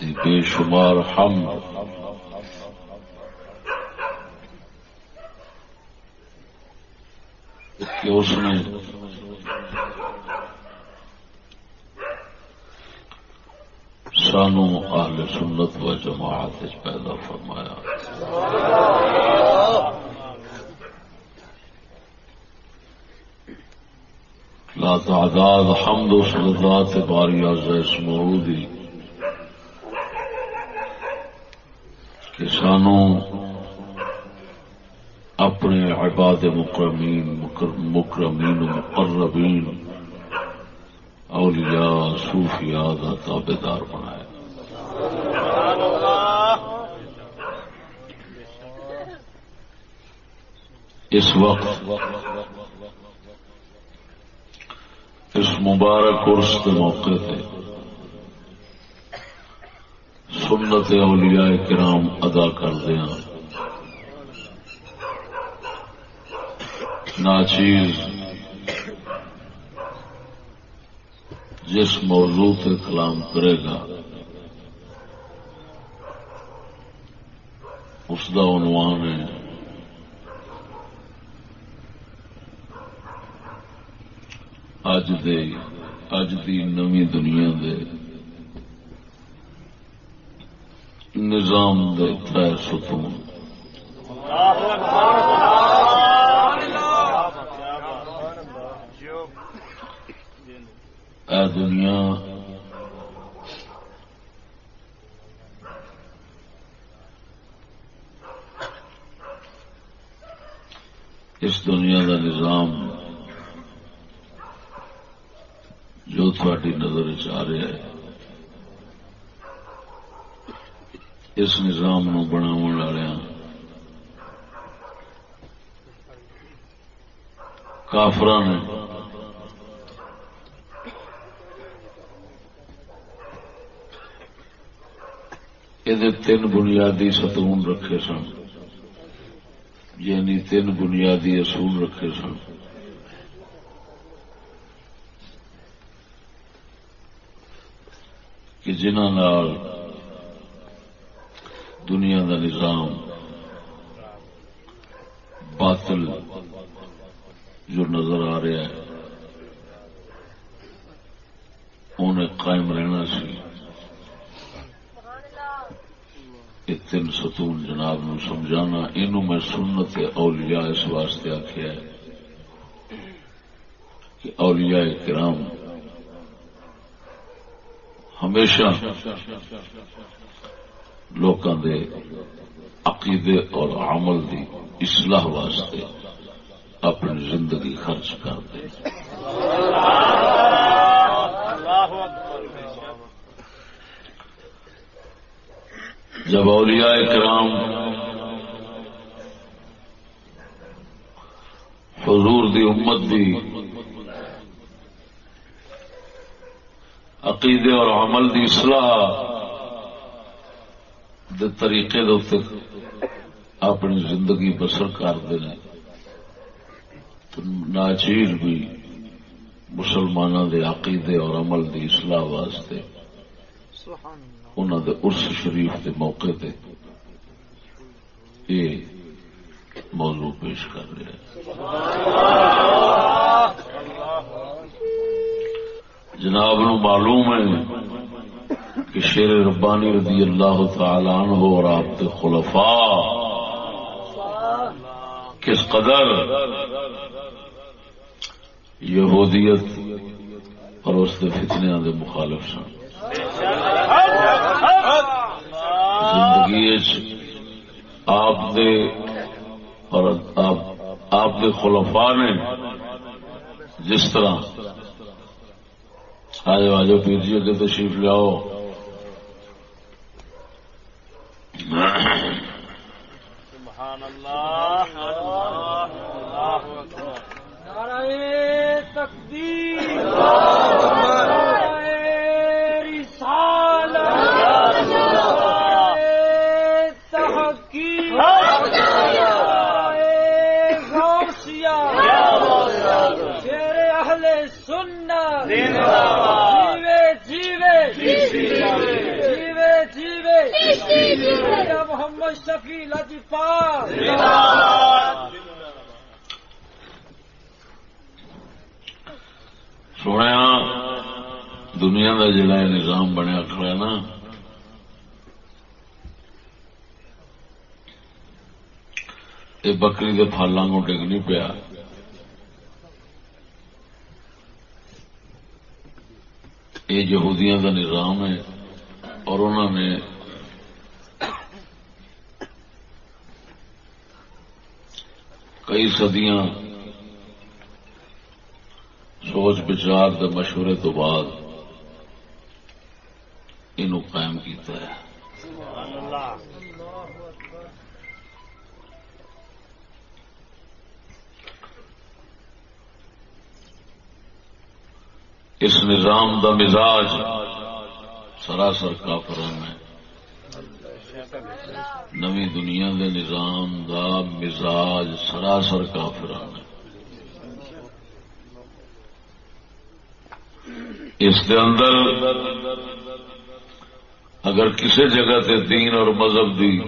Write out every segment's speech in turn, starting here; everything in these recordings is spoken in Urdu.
دی بے شمار ہم۔ کہ اس نے سانو اہل سنت و جماعت پیدا فرمایا۔ لا تعداد حمد و صلات باری عز اسمعو دی کہ سانو اپنے عباد مکرمین مکرمین و مقربین، اولیاء، صوفیاء دا تابدار بنایا اس وقت، اس مبارک عرس کے موقع تھے سنت اولیاء کرام ادا کر دیا ناچیز جس موضوع پہ کلام کرے گا، اس کا عنوان ہے۔ اج دے، اج دی نوی دنیا دے۔ نظام دے تر ستون۔ اے دنیا، اس دنیا کا نظام جو تھوڑی نظر آ رہا ہے۔ اس نظام نو بناو ہاں۔ کافر نے یہ تین بنیادی ستون رکھے سن۔ یعنی تین بنیادی اصول رکھے سن۔ کہ جنہوں دنیا کا نظام، باطل جو نظر آ رہا ہے، انہیں قائم رہنا سی۔ یہ تین ستون جناب نو سمجھانا یہ میں سنت اولیاء اس واسطے آخیا کہ اولیاء کرام ہمیشہ لوکاں دے عقیدے اور عمل دی اصلاح واسطے اپنی زندگی خرچ کرتے جب اولیاء کرام حضور دی امت دی عقیدے اور عمل دی اصلاح دے طریقے دے اپنی زندگی بسر کرتے ہیں۔ ناچیر بھی مسلمانوں دے عقیدے اور عمل دی اصلاح واسطے انہوں دے ارس شریف دے موقع تے یہ موضوع پیش کر رہے ہیں۔ جناب نو معلوم ہے کہ شیر ربانی رضی اللہ تعالی عنہ اور آپ کے خلفاء کس قدر یہودیت اور اس کے فتنیا کے مخالف سن زندگی آپ دے اور آپ کے خلفاء نے جس طرح آج آج پیر جی اگے تشریف لیاؤ۔ سبحان اللہ اللہ تقدیر محمد شفیع لطیفہ سونے دنیا کا جڑا نظام بنیا کھڑا نا یہ بکری کے پھلاں کو ڈگ نہیں پیا۔ یہ یہودیاں کا نظام ہے اور انہوں نے کئی صدیاں سوچ بچار کے مشورے تو بعد یہ قائم کیتا ہے۔ اس نظام دا مزاج سراسر کافران ہے نوی دنیا دے نظام دا مزاج سراسر کافران ہے اس دے اندر اگر کسی جگہ تے دین اور مذہب دی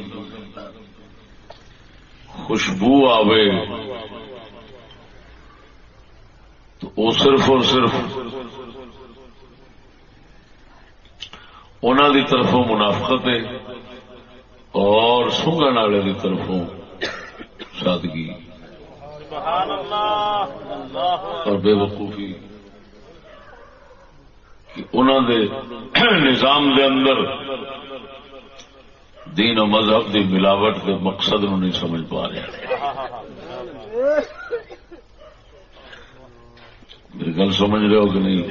خوشبو آوے تو وہ صرف اور صرف انہوں دی طرفوں منافقت ہے۔ اور سنگن والے دی طرفوں سادگی اور بے وقوفی انہوں دے نظام دے اندر دین و مذہب دی ملاوٹ کے مقصد نو نہیں سمجھ پا رہے۔ میری گل سمجھ رہے ہو کہ نہیں؟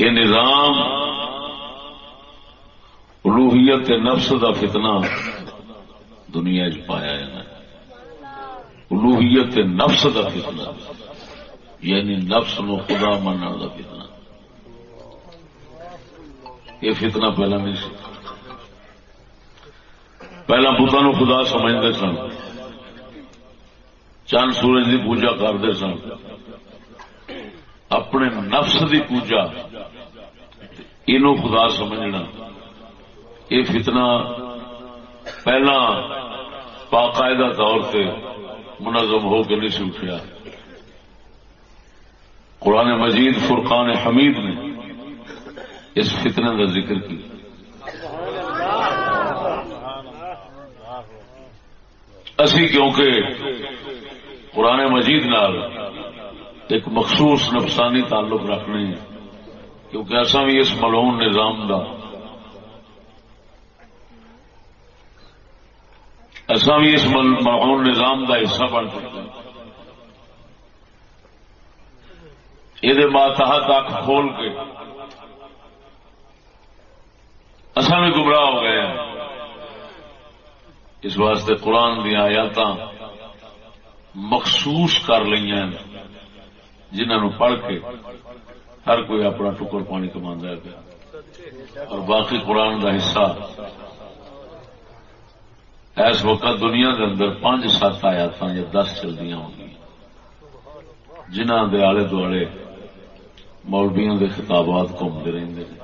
یہ نظام الوحیت نفس دا فتنہ دنیا چ پایا ہے الوحیت نفس دا فتنہ یعنی نفس نو خدا من دا فتنہ۔ یہ فتنہ پہلا نہیں سی۔ پہلا بتا نو خدا سمجھتے سن۔ چند سورج کی پوجا کرتے سن۔ اپنے نفس کی پوجا یہ خدا سمجھنا۔ یہ فتنہ پہلا باقاعدہ طور سے منظم ہو کے نہیں سی اٹھیا قرآن مجید فرقان حمید نے اس فتنے کا ذکر کیا۔ اسی کیونکہ قرآن مجید نال ایک مخصوص نفسانی تعلق رکھنے ہیں۔ کیونکہ ایسا بھی اس ملون نظام کا ایسا بھی اس ملون نظام کا حصہ بن چکا یہ ماتحت اک کھول کے اصا بھی گمراہ ہو گئے ہیں۔ اس واسطے قرآن دیا آیات مخصوص کر لی جنہوں پڑھ کے ہر کوئی اپنا ٹکر پانی کما پیا۔ اور باقی قرآن کا حصہ۔ اس وقت دنیا کے اندر پانچ سات آیات یا دس چلدی ہوں جنہ دے آلے دوالے مولبیاں دے خطابات گھومتے رہتے ہیں۔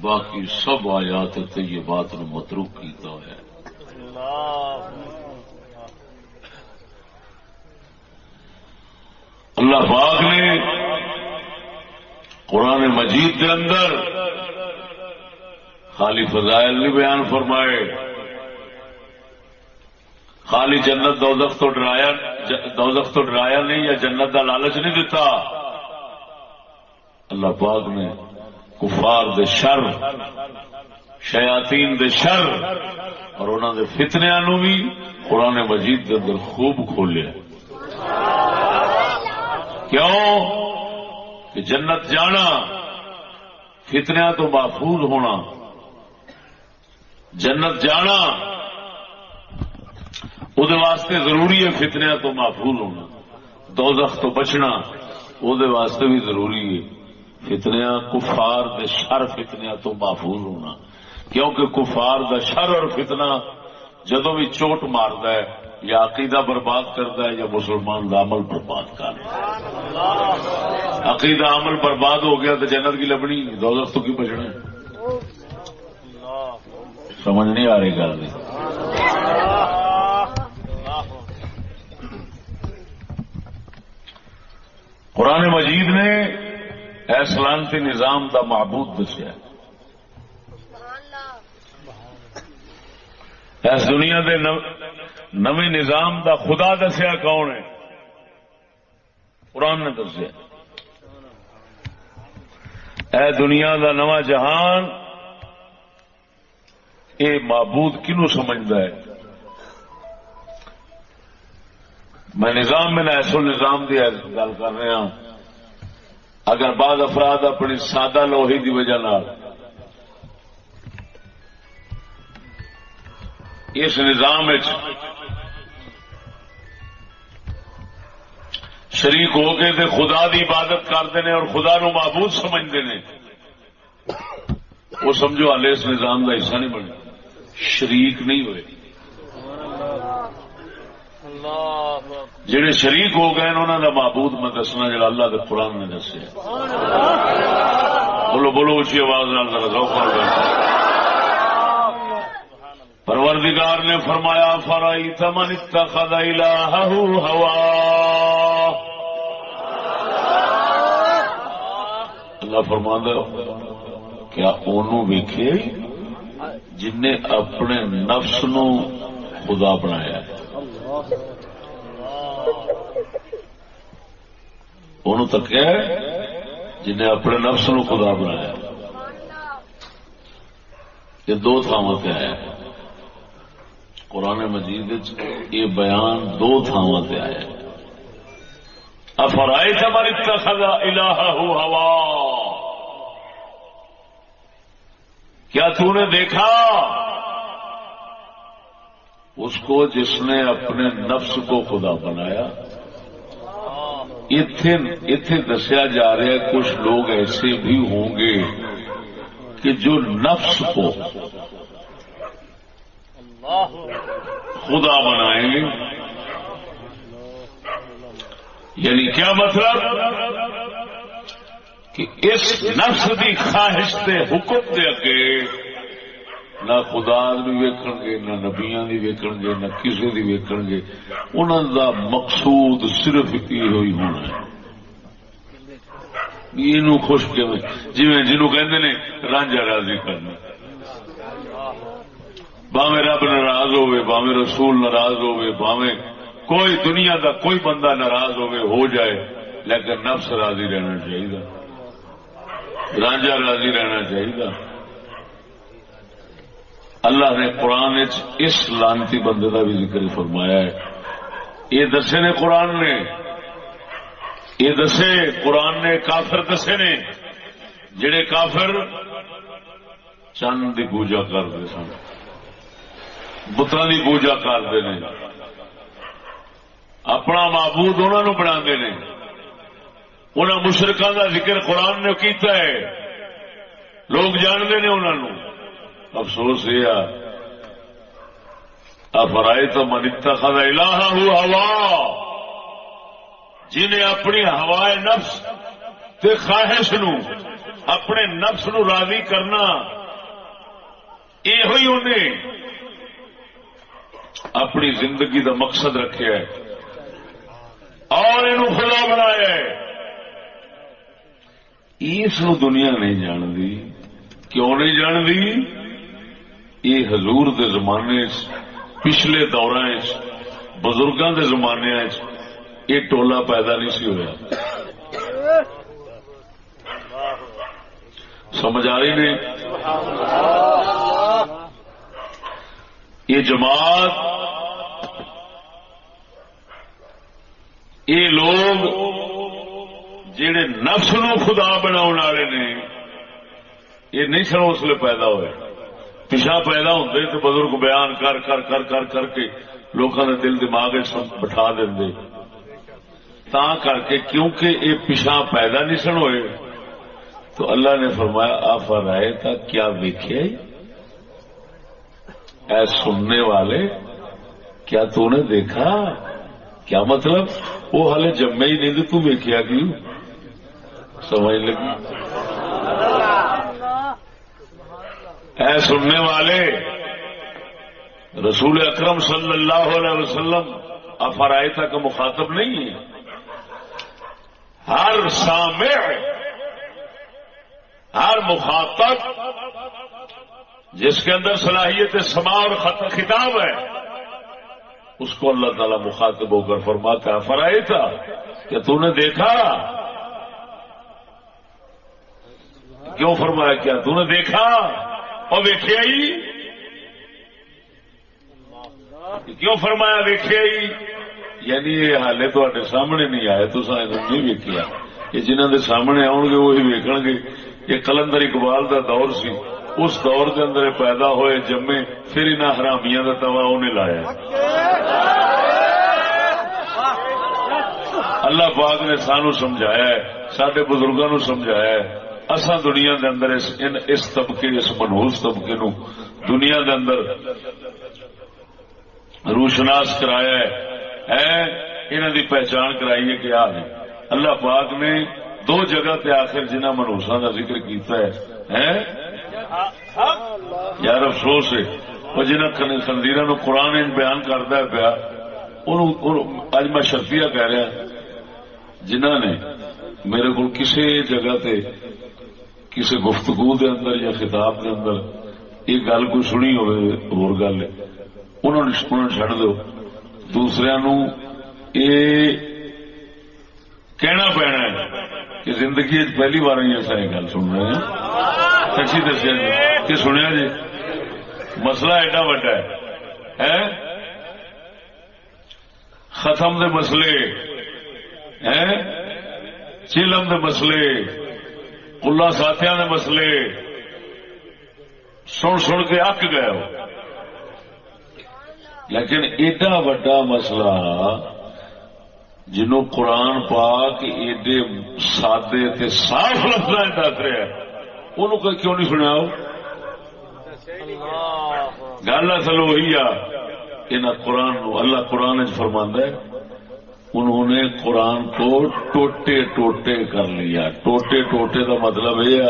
باقی سب آیات یہ بات نو متروک کیتا ہوا ہے۔ اللہ پاک نے قرآن مجید کے اندر خالی فضائل نہیں بیان فرمائے۔ خالی جنت دوزخ تو ڈرایا دوزخ تو ڈرایا نہیں یا جنت کا لالچ نہیں دیتا۔ اللہ پاک نے کفار دے شر شیاتین دے شر اور انہوں دے فتنیا نو بھی قرآن مجید کے اندر خوب کھولیا۔ کیوں؟ کہ جنت جانا فتنیا تو محفوظ ہونا۔ جنت جانا وہ واسطے ضروری ہے فتنیا تو محفوظ ہونا۔ دوزخ تو بچنا وہ واسطے بھی ضروری ہے۔ فتنیا کفار دے شر فتنیا تو محفوظ ہونا۔ کیونکہ کفار دا شر اور فتنہ جدو بھی چوٹ مارد ہے یا عقیدہ برباد کرتا ہے یا مسلمان کا عمل برباد کر عقیدہ عمل برباد ہو گیا تو جنت کی لبنی دولت تو کی بچنا سمجھ نہیں آ رہی گل قرآن مجید نے ایسلانتی نظام دا معبود دسیا۔ اس دنیا دے نو نظام دا خدا دسیا کون ہے؟ قرآن نے دسیا۔ اے دنیا دا نواں جہان، اے معبود کنو سمجھتا ہے؟ میں نظام میں ایسو نظام کی گل کر رہا ہوں اگر بعض افراد اپنی سادہ لوہی کی وجہ اس نظام شریک ہو کے تے خدا دی عبادت کرتے ہیں اور خدا نو معبود سمجھتے ہیں۔ وہ سمجھو ہالے اس نظام کا حصہ نہیں بنے۔ شریک نہیں ہوئے۔ جڑے شریک ہو گئے انہوں کا معبود میں دسنا، جڑا اللہ کے قرآن نے دسیا بولو بولو اچھی آواز گئے پروردگار نے فرمایا فرائی تمن اتخذ الہ ہوا اللہ فرما کیا انہوں ویکھے جن نے اپنے نفس نو خدا بنایا انہوں تک جن نے اپنے نفس نو خدا بنایا یہ دو تھاواں پہ آیا قرآن مجید یہ بیان دو تھاواں پہ آیا افرائے ہماری اتخذ الہ ہوا؟ کیا تو نے دیکھا؟ اس کو جس نے اپنے نفس کو خدا بنایا۔ اتے دسیا جا رہا ہے، کچھ لوگ ایسے بھی ہوں گے کہ جو نفس کو خدا بنائیں۔ گے یعنی کیا مطلب؟ کہ اس نفس کی خواہش کے حکم دے اگے نہ خدا بھی ویکن گے، نہ نبیا بھی ویکن گے، نہ کسی بھی ویکن گے۔ انہوں دا مقصود صرف یہ ہوئی ہونا ہے۔ یہ خوش جی جنوب کہ رانجا راضی کرنا۔ باوے رب ناراض ہوے باوے رسول ناراض ہوے باوے کوئی دنیا کا کوئی بندہ ناراض ہوے ہو جائے، لیکن نفس راضی رہنا چاہیے۔ رانجا راضی رہنا چاہیے۔ اللہ نے قرآن اس لانتی بندے کا بھی ذکر فرمایا ہے۔ یہ دسے نے قرآن نے۔ یہ دسے قرآن نے، کافر دسے نے۔ جڑے کافر چند کی پوجا کرتے سن۔ بتر کی پوجا کرتے ہیں اپنا معبود انہوں بنا ان مشرقوں کا ذکر قرآن نے کیتا ہے۔ لوگ جانتے ہیں انہوں افسوس یہ افرائے تو منتا خدا الہ ہوا۔ جنہیں اپنی ہوائے نفس تے خواہش نو، اپنے نفس نو راضی کرنا۔ یہ انہیں اپنی زندگی دا مقصد رکھا ہے۔ اور یہ خدا بنایا اس دنیا نہیں جانتی۔ کیوں نہیں جانتی؟ یہ حضور دے زمانے پچھلے دور بزرگوں کے زمانے یہ ٹولا پیدا نہیں سی ہوا سمجھ آ رہی نہیں؟ یہ جماعت یہ لوگ جہے نفس نو خدا بنا والے نے یہ نہیں سن اس لیے پیدا ہوئے۔ پچھا پیدا ہوتے تو بزرگ بیان کر کر کر کر کر کے لوگوں کے دل دماغ بٹھا دیں تا کر کے کیونکہ یہ پچھا پیدا نہیں سن ہوئے، تو اللہ نے فرمایا آپ رائے کا کیا ویکھے اے سننے والے، کیا تو نے دیکھا؟ کیا مطلب؟ وہ ہالے جمے ہی نہیں تو ویکیا کیوں سمجھ لگی اے سننے والے، رسول اکرم صلی اللہ علیہ وسلم افرائتا کا مخاطب نہیں ہے۔ ہر سامع، ہر مخاطب، جس کے اندر صلاحیت سما اور خطاب ہے اس کو اللہ تعالیٰ مخاطب ہو کر فرماتا ہے فرائے تھا کہ تو نے دیکھا؟ کیوں فرمایا کیا؟ تو نے دیکھا؟ اور ویخیا ہی کیوں فرمایا ویخیا ہی یعنی یہ حالے تے سامنے نہیں آئے، تو نہیں ویکیا یہ جنہوں کے سامنے آؤ گے وہی ویکن گے یہ کلندر اقبال دا دور سی۔ اس دور کے اندر پیدا ہوئے جمے پھر انہیں حرامیاں کا توا انہیں لایا اللہ پاک نے سانو سمجھایا ہے سڈے بزرگوں نو سمجھایا ہے۔ اصا دنیا دے اندر اس, اس طبقے اس منہوس طبقے نو دنیا دے اندر روشناس کرایا ہے۔ انہوں دی پہچان کرائی ہے کہ آ اللہ پاک نے دو جگہ تے آخر جنہ منہوسا کا ذکر کیتا ہے۔ یار افسوس ہے، وہ جنہ خندیر نو قرآن بیان کرتا ہے پیا اج میں شرطیا کہہ رہا جنہ نے میرے کو کسی جگہ تے کسی گفتگو دے اندر یا خطاب دے اندر یہ گل کوئی سنی ہو گل انہوں نے چڈ دو۔ دوسرے نو یہ کہنا پینا ہے کہ زندگی پہلی بار ایسا یہ گل سن رہے ہیں۔ سچی دسیا جی کہ سنیا جی مسئلہ ایڈا وڈا ہے ختم دے مسئلے چیلم دے مسئلے کلا ساتھیاں دے مسئلے، سن سن کے اک گئے ہو۔ لیکن ایڈا وڈا مسئلہ جنوں قرآن پاک ایڈے سادے تے صاف لفظ دس رہا ان کیوں نہیں سنیا گل اصل وہی آ قرآن اللہ قرآن فرماندہ ہے، انہوں نے قرآن کو ٹوٹے ٹوٹے کر لیا۔ ٹوٹے ٹوٹے کا مطلب یہ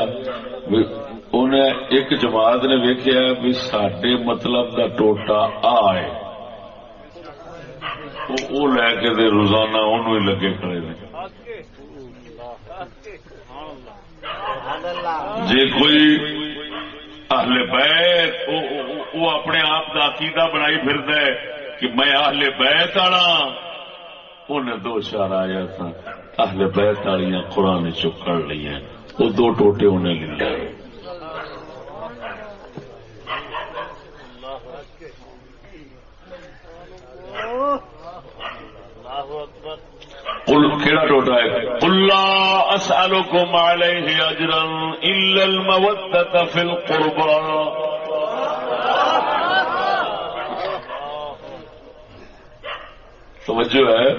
انہیں ایک جماعت نے ویکیا بھی سڈے مطلب کا ٹوٹا آئے وہ لے کے دے روزانہ انہوں ہی لگے کھڑے نے۔ جی کوئی اہل بیت وہ اپنے آپ کا عقیدہ بنائی پھر کہ میں اہل بیت آنا۔ انہیں دو چار آیا تھا اہل بیت والیاں قرآن چکڑ لی ہیں وہ دو ٹوٹے انہیں لے۔ لیا کہڑا ٹوٹا ہے؟ کلا اصالوں کو مالے ہی اجرن المودت فی القربان توجہ ہے؟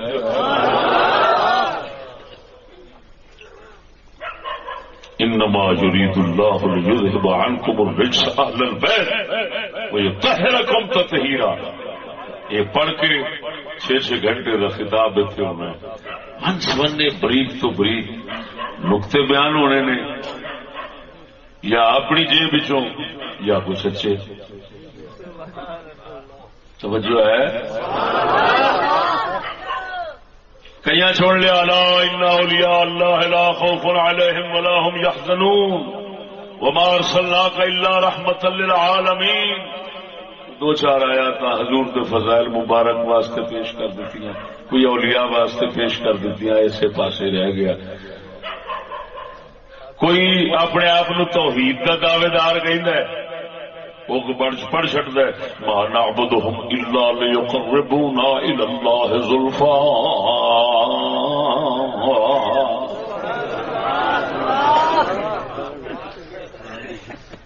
انما يريد الله ليذهب عنكم الرجس اهل البيت ويطهركم تطهيرا یہ پڑھ کے چھ چھ گھنٹے کا خطاب اتنے ہونا ہے۔ ہنس بننے بریک تو بریک نقطے بیان ہونے نے۔ یا اپنی جیب بچوں یا کچھ اچھے توجہ ہے؟ کئی چھوڑ لیا؟ لا اولیاء اللہ، لا خوف علیہم ولا هم يحزنون وما ارسلناك الا رحمتا للعالمین۔ دو چار آیا تھا حضور کے فضائل مبارک واسطے پیش کر دیتی ہیں، کوئی اولیاء واسطے پیش کر دیتی ہیں، ایسے پاسے رہ گیا۔ کوئی اپنے آپ توحید کا دعوے دار کہ وہ پڑھ چڑھتا ہے مانا بدھ ہم اللہ اللہ زلفا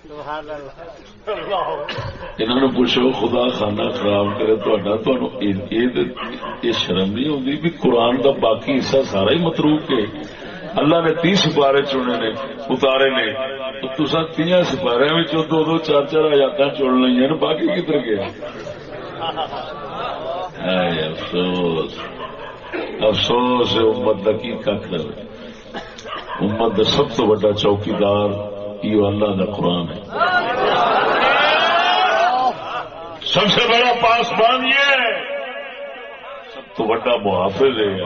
سبحان اللہ۔ انہوں نے پوچھو خدا خانہ خراب کرے یہ شرم نہیں ہوتی بھی قرآن کا باقی حصہ سارا ہی متروک ہے? اللہ نے تی سپارے چنے نے، اتارے نے تصا تیا سپارے دو دو چار چار آیات چن لی باقی کدھر گیا؟ افسوس افسوس امت کا کی کھ امت کا سب تو بڑا چوکیدار یہ اللہ کا قرآن ہے۔ سب سے بڑا پاسبان یہ ہے۔ سب تو بڑا محافظ ہے۔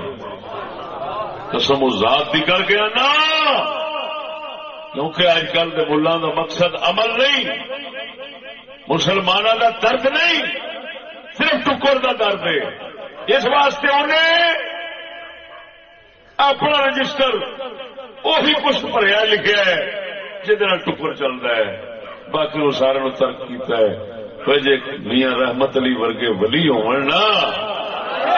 قسم ذات بھی کر گیا نا کیونکہ اج کل کے ملا کا مقصد عمل نہیں۔ مسلمانوں کا درد نہیں۔ صرف ٹکر کا درد ہے۔ اس واسطے انہیں اپنا رجسٹر وہی کچھ پڑھیا لکھا ہے جہد ٹکر چلتا ہے۔ باقی وہ سارے ترک کیتا ہے۔ جی میاں رحمت علی ورگے ولی ہونا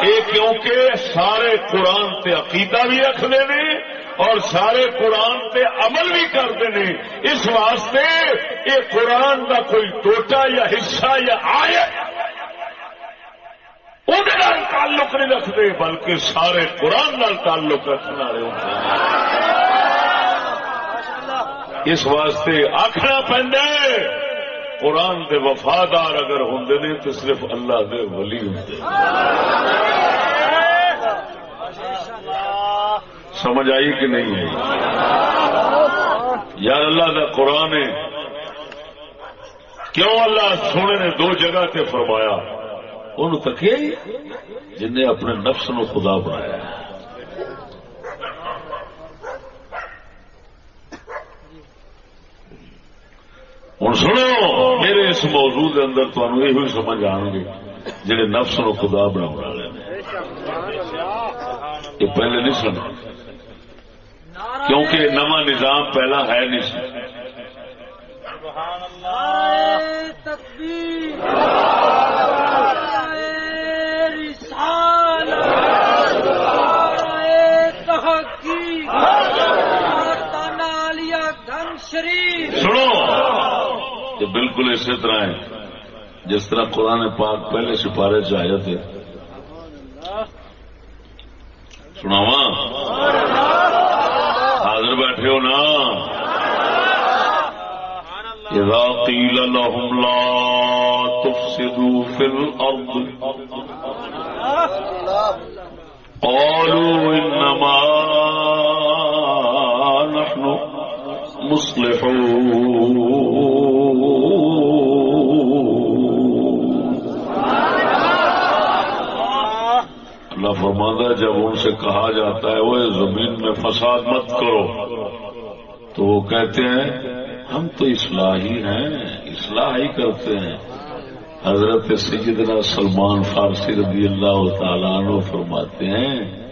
یہ کیونکہ سارے قرآن تے عقیدہ بھی رکھتے ہیں اور سارے قرآن تے عمل بھی کرتے ہیں اس واسطے یہ قرآن کا کوئی ٹوٹا یا حصہ یا آیا تعلق نہیں رکھتے، بلکہ سارے قرآن نال تعلق رکھنے والے ہوتے اس واسطے آخنا پہ قرآن دے وفادار اگر ہوں نے تو صرف اللہ دے ولی ہوں سمجھ آئی کہ نہیں آئی؟ یار اللہ کا قرآن ہے۔ کیوں اللہ سونے نے دو جگہ تے فرمایا؟ ان تکے جن نے اپنے نفس نو خدا بنایا۔ ہوں سنو۔ اس موضوع کے اندر تمہیں یہ سمجھ آن گے جہے نفس نو خدا بنا والے یہ پہلے نہیں سن۔ کیونکہ نواں نظام پہلا ہے نہیں سن۔ یہ بالکل اسی طرح ہے۔ جس طرح قرآن پاک پہلے سپارے سے تھے۔ سناوا حاضر بیٹھے ہو نا۔ اذا قیل لهم لا تفسدوا في الارض۔ قالوا انما مصلحون۔ اللہ فرماندہ جب ان سے کہا جاتا ہے، وہ زمین میں فساد مت کرو۔ تو وہ کہتے ہیں، ہم تو اصلاحی ہیں اصلاح ہی کرتے ہیں۔ حضرت سیدنا سلمان فارسی رضی اللہ تعالیٰ عنہ فرماتے ہیں،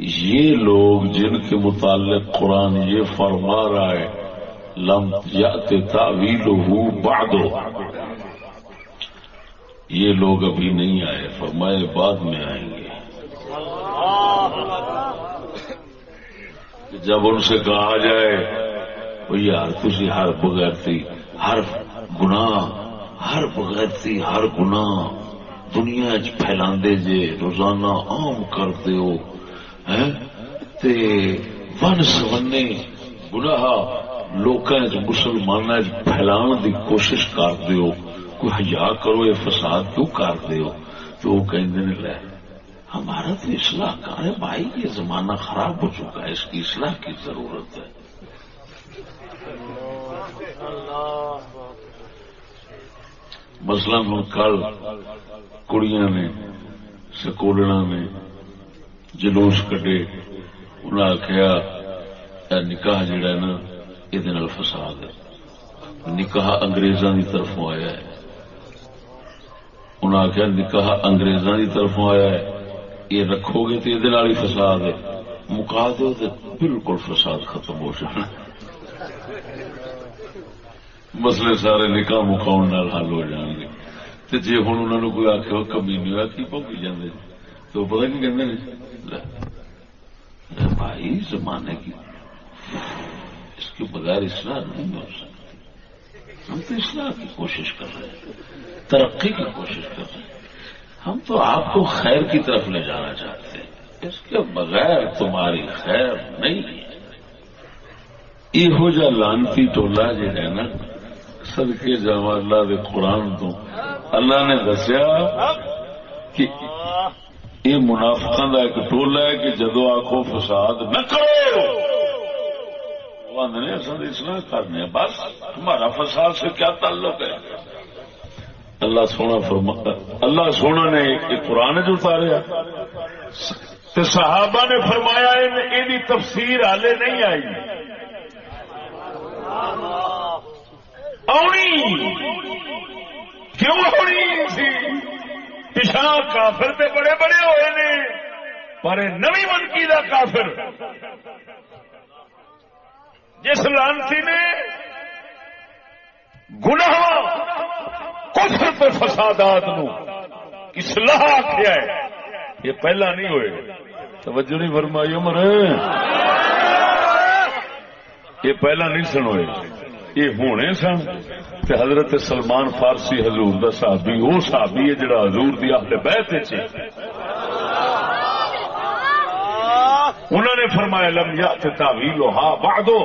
یہ لوگ جن کے متعلق قرآن یہ فرما رہا ہے لم یا تعویل ہو یہ لوگ ابھی نہیں آئے، فرمائے بعد میں آئیں گے۔ جب ان سے کہا جائے، وہ یار تھی ہر بغیرتی ہر گنا ہر بغیرتی ہر گنا دنیا چلا جے، روزانہ عام کرتے ہو ون سونے، گناہ لوگ مسلمان پھیلان دی کوشش کرتے ہو کوئی ہزار کرو یہ فساد کیوں کرتے ہو تو وہ کہ لے، ہمارا تو اصلاح کا ہے، بھائی، یہ زمانہ خراب ہو چکا ہے، اس کی اصلاح کی ضرورت ہے۔ مثلاً کل کڑیاں نے سکولنا نے جلوس کٹے انہیں آخیا نکاح جڑا نا فساد ہے نکاح اگریزاں کی طرفوں آیا ہے. انہیں آخیا نکاح اگریزاں کی طرفوں آیا ہے. یہ رکھو گے تو یہ فساد ہے. مکا دو تو بالکل فساد ختم ہو جانا مسئلے سارے نکاح مکاؤ حل ہو جان گے. تو جی ہوں انہوں نے کوئی آخر کمی نہیں ہوا کی پوکی جانے جی؟ تو پتا کی کہ بھائی، زمانے کی کے بغیر اصلاح نہیں ہو سکتی۔ ہم تو اصلاح کی کوشش کر رہے ہیں، ترقی کی کوشش کر رہے ہیں۔ ہم تو آپ کو خیر کی طرف لے جانا چاہتے ہیں۔ اس کے بغیر تمہاری خیر نہیں ہے۔ یہ جا لانتی ٹولا جی ہے نا سدکے جا اللہ دے قرآن تو۔ اللہ نے دسیا کہ یہ منافقہ کا ایک ٹولہ ہے کہ جدو آخو فساد نہ کرو۔ وہ آدھے اصل اصلاح کرنے بس، ہمارا فساد سے کیا تعلق ہے؟ اللہ سونا فرما، اللہ سونا نے قرآن جو اتاریا۔ تو صحابہ نے فرمایا یہ تفسیر حالے نہیں آئی۔ آنی۔ کیوں ہونی تھی پچھا کافر تے بڑے بڑے ہوئے نے۔ پر نوی منکی دا کافر۔ جس لانسی نے گناہ کفر تے فسادات نو اصلاح آخیا ہے، یہ پہلا نہیں ہوئے توجہ نہیں فرمائی عمر۔ یہ پہلا نہیں سن ہوئے۔ یہ ہونے سن۔ تے حضرت سلمان فارسی حضور دا صحابی، وہ صحابی ہے جڑا حضور دی اہل بیت وچ انہوں نے فرمایا، لم یات تعویل ہا بعدو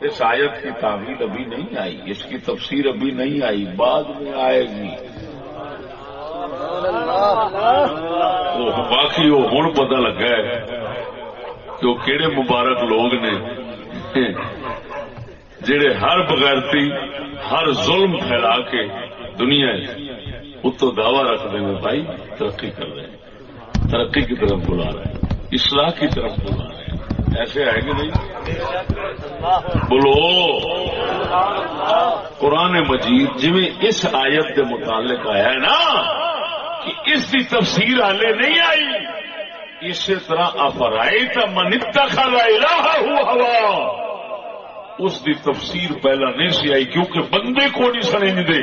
اس آیت کی تعویل ابھی نہیں آئی، اس کی تفسیر ابھی نہیں آئی، بعد میں آئے گی۔ باقی وہ ہوں پتا لگا ہے کہ وہ کہڑے مبارک لوگ نے، جڑے ہر بغیرتی، ہر ظلم پھیلا کے دنیا اتو دعوی رکھتے ہیں۔ بھائی، ترقی کر رہے ہیں، ترقی کی طرف بلا رہے ہیں۔ اصلاح کی طرف بلا رہے ہیں۔ ایسے آئے گے نہیں؟ بولو۔ قرآن مجید جی اس آیت کے متعلق آیا ہے نا، کہ اس کی تفسیر ہالے نہیں آئی۔ اسی طرح افرائی تو منتا ہوا۔ اس دی تفسیر پہلا نہیں سی آئی، کیونکہ بندے کو نہیں سمجھ دے۔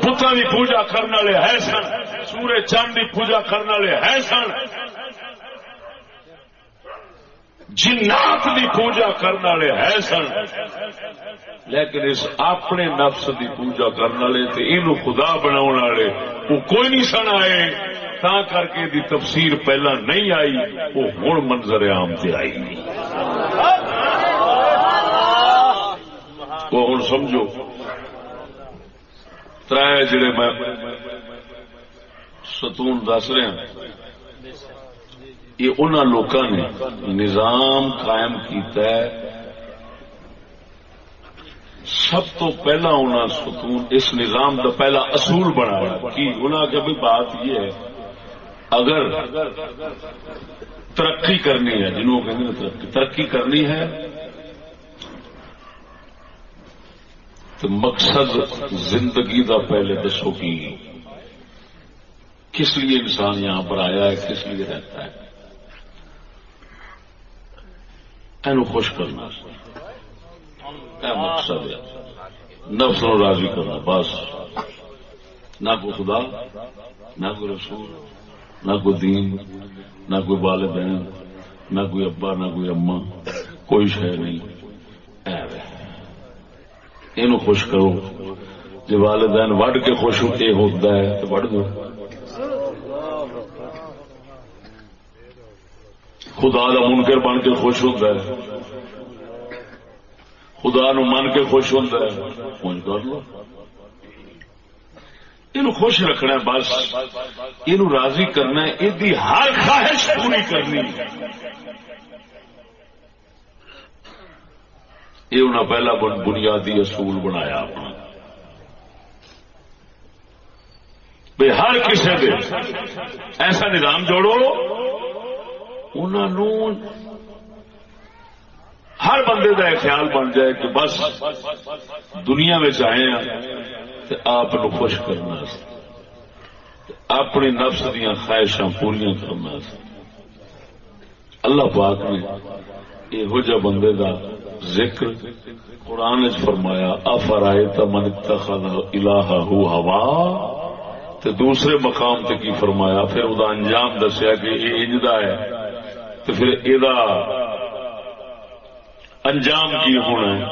پتر کی پوجا کرنے والے ہے سن سورج چاند کی پوجا کرنے والے ہے سن۔ جنات کی پوجا کرنے والے ہے سن۔ لیکن اس اپنے نفس کی پوجا کرنے والے یہ خدا بنا والے وہ کوئی نہیں سن آئے۔ تا کر کے دی تفسیر پہلا نہیں آئی وہ ہوں منظر عام سے آئی۔ وہ ہوں سمجھو۔ تر جڑے میں ستون دس رہا یہ ان لوگوں نے نظام قائم کیتا ہے۔ سب تو پہلا انہوں ستون اس نظام کا پہلا اصول بنایا کہ انہوں کی بھی بات یہ ہے، اگر ترقی کرنی ہے، جنہوں کہ ترقی کرنی ہے، تو مقصد زندگی دا پہلے دسو کی، کس لیے انسان یہاں پر آیا ہے، کس لیے رہتا ہے۔ اینو خوش کرنا۔ مقصد ہے۔ نفس نو راضی کرنا، بس۔ نہ کوئی خدا، نہ کوئی رسول، نہ کوئی دین، نہ کوئی والدین، نہ کوئی ابا، نہ کوئی اما کوئی شہ نہیں۔ یہ خوش کرو۔ جی والدین وڈ کے خوش یہ ہوتا ہے، تو وڈ دو۔ خدا کا منکر بن کے خوش ہوتا ہے۔ خدا نو من کے خوش ہوتا ہے۔ کون کر لو یہ خوش رکھنا ہے بس۔ یہ راضی کرنا یہ ہر خواہش پوری کرنی۔ یہ انہیں پہلا بنیادی اصول بنایا اپنا۔ بھائی ہر کسی دے۔ ایسا نظام جوڑو۔ انہوں ہر بندے کا خیال بن جائے کہ بس دنیا میں آئے ہیں آپ خوش کرنا اپنی نفس دیا خواہشاں پوریا کرنا اللہ پاک نے یہو جہ بندے کا ذکر قرآن فرمایا افرائے من اتخذ الہ ہوا؟ تے دوسرے مقام تے کی فرمایا، پھر وہ انجام دسیا کہ یہ انجدا ہے۔ تو پھر یہ انجام کی ہونا ہے؟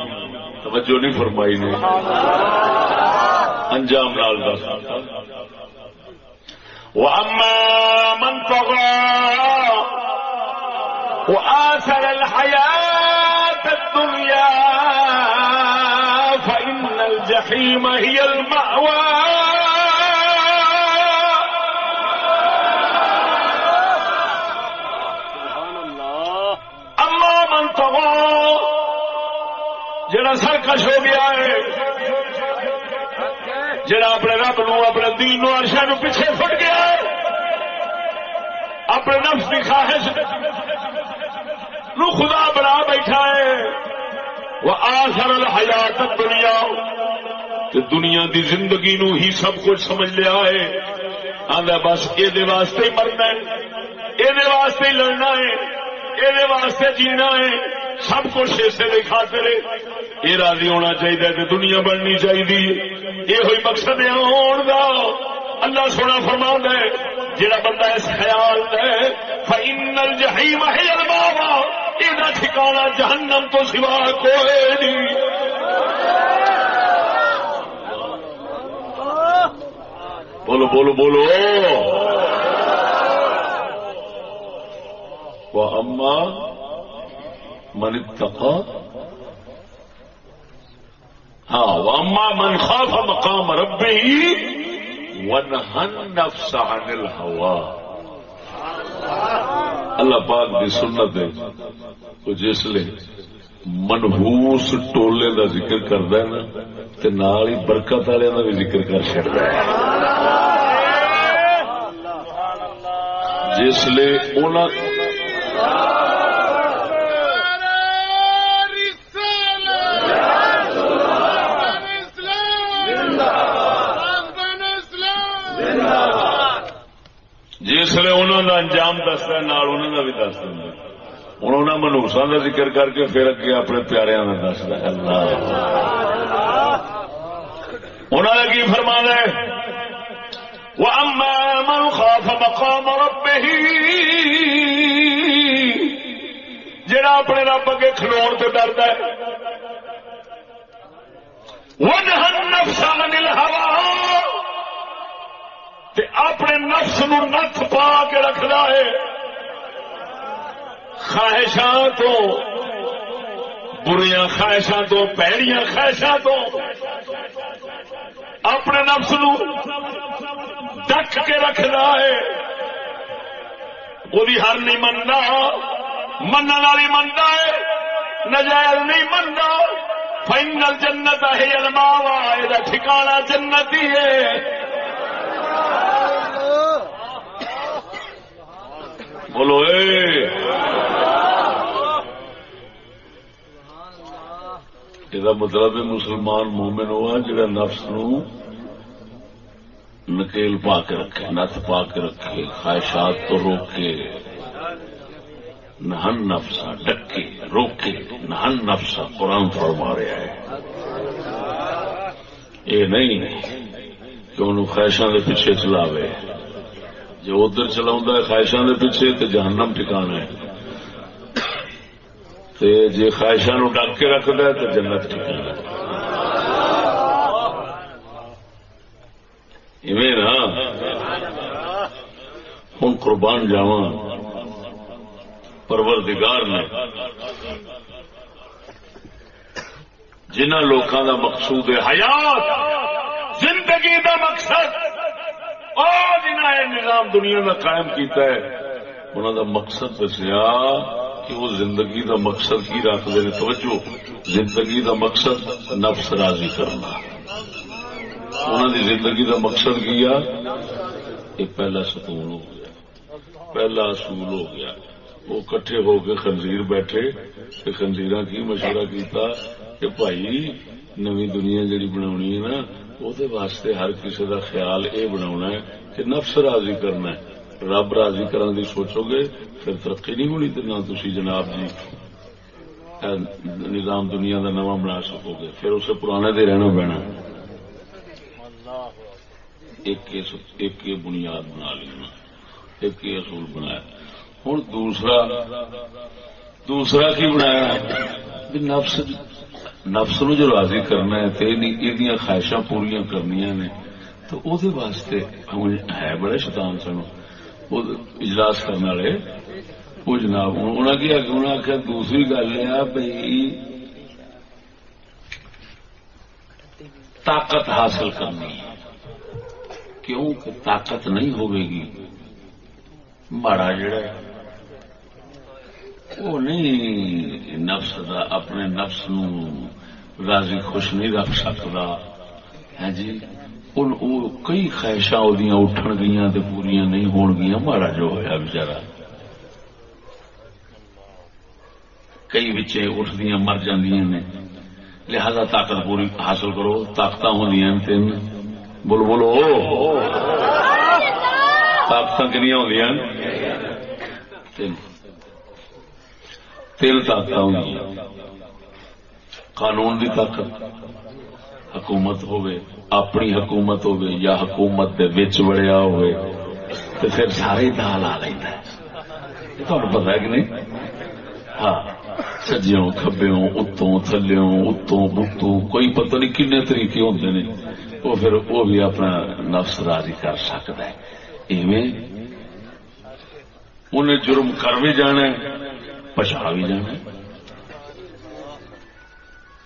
توجہ نہیں فرمائی نے۔ انجام نال دس۔ وَأَمَّا مَنْ طَغَى وَآثَرَ الْحَيَاةَ الدُّنْيَا فَإِنَّ الْجَحِيمَ الجحیم المأوى جڑا سرکش ہو گیا ہے، جڑا اپنے رب نو، اپنے دین نو، عرشہ نو پیچھے فٹ گیا ہے۔ اپنے نفس کی خواہش نو خدا بنا بیٹھا ہے۔ وہ آخر الحیات دنیا تے دنیا دی زندگی نو ہی سب کچھ سمجھ لیا ہے۔ آندا بس یہ واسطے ہی مرنا ہے یہ واسطے ہی لڑنا ہے۔ یہ واسطے جینا ہے، سب کچھ اسے دے خاطر یہ راضی ہونا چاہیے کہ دنیا بننی چاہیے۔ یہ ہوئی مقصد ہے ہون دا۔ اللہ سونا فرما ہے جڑا بندہ اس خیال ہے، فإن الجحیم ہی الماوا یہ ٹھکانا جہنم تو سوا کوئی نہیں۔ بولو بولو بولو۔ وہ اما من اتقا ہاں وہ اما من خاف مقام ربی ونهى النفس عن الهوى اللہ پاک دی سنت ہے۔ تو جس لے منہوس ٹولے دا ذکر کردا ہے نا، تے نال ہی برکت والے دا بھی ذکر کر چھڑدا ہے۔ جس لے انہاں جسے انہوں کا انجام دستا نال انہوں کا بھی دس دینا ہوں انہوں منوسا کا ذکر کر کے پھر اگے اپنے پیاروں کا دستا انہوں نے کی فرما ہے؟ وہ من خاف مقام ربه جڑا اپنے رب اگے کھلو تو ڈرد ہے۔ وہ تے اپنے نفس نو نت پا کے رکھنا ہے۔ خواہشاں تو، بریاں خواہشاں تو پیڑیاں خواہشاں تو اپنے نفس نو ڈک کے رکھنا ہے۔ وہ ہر نہیں مننا من والی منتا ہے، نجائز نہیں منتا۔ فائنل جنت ہے الماوا یہ ٹھکانا جنت ہی ہے۔ بولو، اے۔ یہ مطلب ہے مسلمان مومن ہوا جڑا نفس نو نکیل پا کے رکھے، نت پا کے رکھے، خواہشات تو روکے۔ نہن نفسا ڈکے، روکے نہن نفسا قرآن فرما رہا ہے یہ نہیں کہ انہوں خواہشاں دے پیچھے چلاوے۔ جو ادھر چلا خواہشاں دے پیچھے تو جہنم ٹھکانا ہے۔ تے جے خواہشاں نو ڈک کے رکھد ہے تو جنت ٹھکانا ہے۔ ایویں نا ہوں قربان جاوا پروردگار نے۔ جنہ لوکاں دا مقصود ہے حیات، زندگی دا مقصد۔ اور جنہیں یہ نظام دنیا میں قائم کیتا ہے انہوں دا مقصد دسیا کہ وہ زندگی دا مقصد کی رکھتے ہیں۔ توجہ، زندگی دا مقصد نفس راضی کرنا۔ انہوں دی زندگی دا مقصد کیا؟ یہ پہلا ستون ہو گیا۔ پہلا اصول ہو گیا۔ وہ کٹھے ہو کے خنزیر بیٹھے خنزیر کی مشورہ کیتا کہ بھائی نوی دنیا جڑی بنا ہے نا وہ واسطے ہر کسی کا خیال یہ بنا ہے کہ نفس راضی کرنا ہے۔ رب راضی کرنے کی سوچو گے، پھر ترقی نہیں ہونی تو نہ تھی جناب جی نظام دنیا کا نواں بنا سکو گے۔ پھر اسے پرانے دے رہنا پینا۔ ایک یہ بنیاد بنا لینا ایک اصول بنایا۔ ہوں دوسرا دوسرا کی بنایا نفس نفس نو جو راضی کرنا ہے تو یہ خواہشاں پوریا کرنی نے۔ تو وہ واسطے ہے بڑے شیطان سن۔ اجلاس کرنے والے وہ جناب انہوں نے انہوں آخیا دوسری گل یہ بھائی طاقت حاصل کرنی کیوں؟ کہ طاقت نہیں ہوئے گی ماڑا جڑا ہے وہ نہیں نفس دا، اپنے نفس نو راضی خوش نہیں رکھ سکتا۔ ہے جی کئی خواہشاں وہ اٹھن گئی تو پوریا نہیں ہون گیا ماڑا جو ہوا بچارا۔ کئی بچے اٹھدیا مر جاندیاں نے۔ لہذا طاقت پوری حاصل کرو طاقت ہوں تین۔ بولو بولو طاقت کنیا ہوں تین۔ تین طاقت ہوں قانون دی طاقت۔ حکومت ہوئے اپنی حکومت ہوئے یا حکومت دے وچ وڑیا ہوئے تو پھر سارے دال آ لینا تمہیں پتا ہے کہ نہیں؟ ہاں سجیوں کبیوں اتوں، تھلیوں، اتوں، بتوں، کوئی پتہ نہیں کنے طریقے ہوتے نے۔ وہ پھر وہ بھی اپنا نفس راضی کر سکتا ہے۔ ایویں انہیں جرم کر بھی جانا پچھا بھی جانا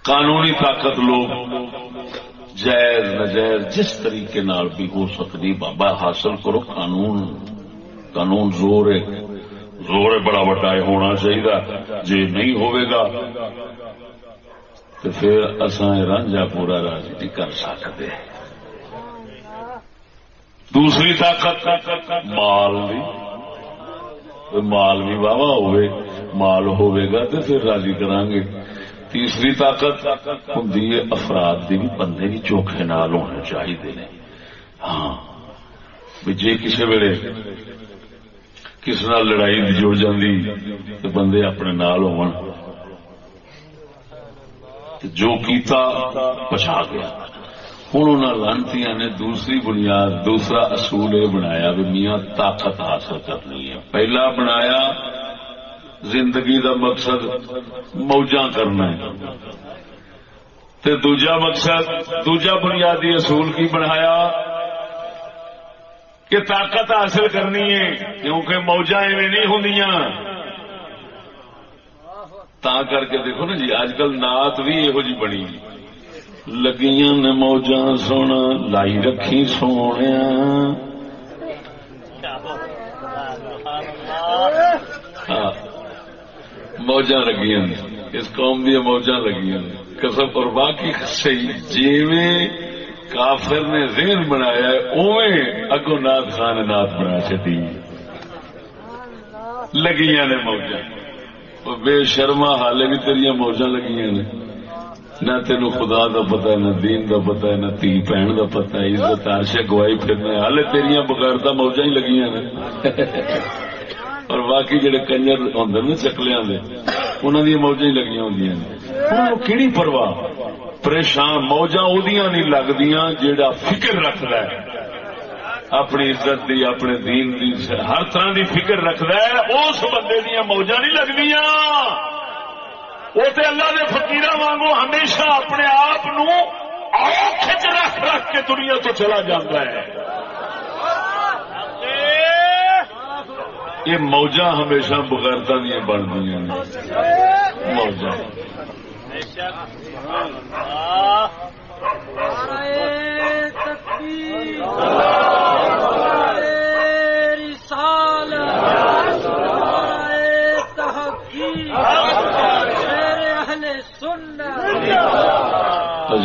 قانونی طاقت لوگ جائز نجائز جس طریقے نال بھی ہو سکتی، بابا حاصل کرو، قانون قانون زور ہے۔ زور ہے، بڑا وڈا ہونا چاہیے جی نہیں ہوئے گا تو پھر اصا رانجا پورا راج نہیں کر سکتے۔ دوسری طاقت، مال بھی۔ مال بھی واہ ہوئے مال ہوئے گا تو پھر راضی کران گے تیسری طاقت ہوں افراد کی بھی بندے بھی چوکھے نال ہونے چاہیے ہاں جی کسی ویلے کس نال لڑائی جڑ جاندی تو بندے اپنے نال ہون۔ جو کیتا پچھا گیا۔ ہوں انہوں لانتی نے دوسری بنیاد، دوسرا اصول یہ بنایا بھی میاں طاقت حاصل کرنی ہے۔ پہلا بنایا زندگی دا مقصد موجاں کرنا ہے۔ تے دوجا مقصد، دوجا بنیادی اصول کی بنایا کہ طاقت حاصل کرنی ہے، کیونکہ موجا ایویں نہیں ہوں تا کر کے دیکھو نا جی اج کل نات بھی یہو جی بنی۔ لگیاں نے موجا سونا، لائی رکھی سونے ہاں۔ موجا لگی اس قوم دیا موجا لگی کسم اور باقی صحیح جیویں کافر نے ذہن بنایا اویں اگو نات خان نات بنا چی لگیاں نے موجا بے شرما حالے بھی تیریا موجا لگیاں نے۔ نہ تین خدا دا پتا ہے نہ دین دا پتا ہے نہ تھی بہن دا پتا ہے عزت آرشا گوائی پھرنا ہالے تیریا بغیرتا موجا ہی لگیاں نے۔ اور باقی جڑے کنجر ہوں نا چکلیا انہوں موجا ہی لگی ہوں کہڑی پرواہ؟ پریشان موجا ادیاں نہیں لگتی جیڑا فکر رکھد اپنی عزت دی، اپنے دین دی، ہر طرح دی فکر رکھد اس بندے دیا موجا نہیں لگتی وہ تو اللہ کے فکیر وانگو ہمیشہ اپنے آپ رکھ رکھ کے دنیا تو چلا جاتا ہے۔ یہ موجا ہمیشہ بغیرتا دیا بنتی موجا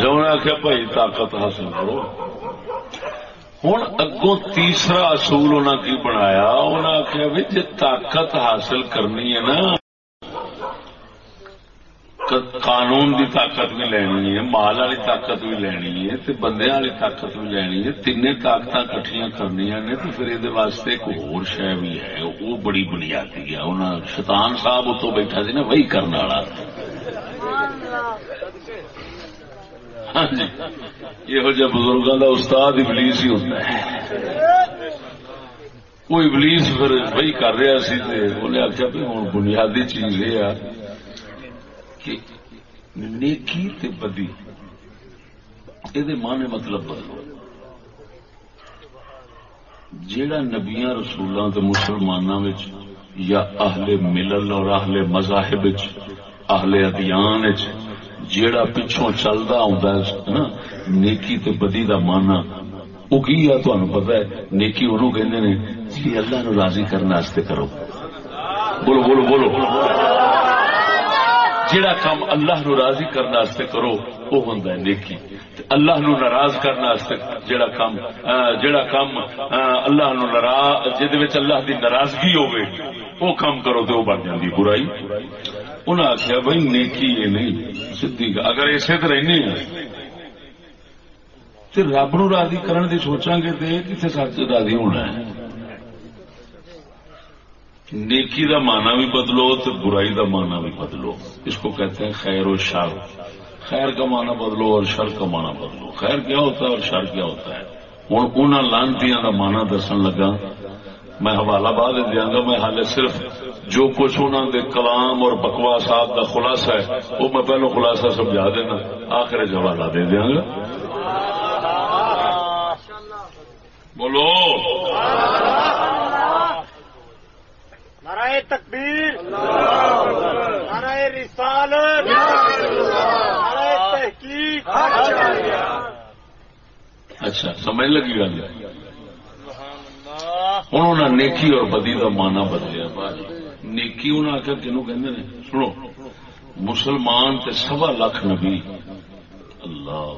جو آخیا بھائی طاقت حاصل کرو۔ ہوں اگوں تیسرا اصول انہیں کی بنایا انہیں آخیا بھی جی طاقت حاصل کرنی ہے نا قانون دی طاقت بھی لینی ہے، مال والی طاقت بھی لینی ہے بندے والی طاقت بھی لینی ہے تین طاقت کٹیاں کرنی نے تو پھر یہ واسطے ایک ہور شہ بھی ہے وہ بڑی بنیادی ہے۔ انہوں شیطان صاحب اتو بیٹھا سی نا، وہی کرنے والا۔ ہاں جی۔ یہ جہ بزرگوں کا استاد ابلیس ہی ہوتا ہے۔ وہ ابلیس پھر وہی کر رہا سی انہیں آخیا بھی ہوں بنیادی چیز یہ ہے کہ نیکی تے بدی یہ مانے مطلب بدلو جیڑا نبیا رسولوں کے مسلمانوں یا اہل ملل اور اہل مذاہب اہل ادیان جیڑا پچھوں چلتا آ ہاں، نیکی تے بدی دا مانا۔ وہ کی ہے تمہیں پتا ہے، نیکی انہوں کہندے نے جی اللہ نو راضی کرنے واسطے کرو۔ بولو بولو بولو۔ جیڑا کام اللہ نو راضی کرنے واسطے کرو وہ ہوندا ہے نیکی۔ اللہ نو ناراض کرنے واسطے جیڑا کام جیڑا کام اللہ نو ناراض جے وچ اللہ دی ناراضگی ہوے وہ کام کرو تو وہ بن جاندی، برائی؟ انہاں آخیا بھائی نیکی یہ نہیں، سدھی اگر اسے طرح رہنے ہیں رب نو راضی کرن دی سوچاں گے تو کتنے سچ راضی ہونا ہے۔ نیکی دا مانا بھی بدلو تو برائی دا مانا بھی بدلو۔ اس کو کہتے ہیں خیر و شر۔ خیر کا مانا بدلو اور شر کا مانا بدلو۔ خیر کیا ہوتا ہے اور شر کیا ہوتا ہے؟ ہوں ان لانتیاں کا مانا دسن لگا۔ میں حوالہ بعد دیا گا میں حال صرف جو کچھ انہوں دے کلام اور بکواسات کا خلاصہ ہے وہ میں پہلو خلاصہ سمجھا دینا آخر حوالہ دے دیا گا۔ بولو۔ نعرہ تکبیر۔ نعرہ رسالت۔ نعرہ تحقیق۔ اچھا سمجھ لگی گل۔ انہوں نے نیکی اور بدی کا مانا بدلیا نیکی انہیں آخر کنو کہ سنو، مسلمان تے سوا لاکھ نبی۔ اللہ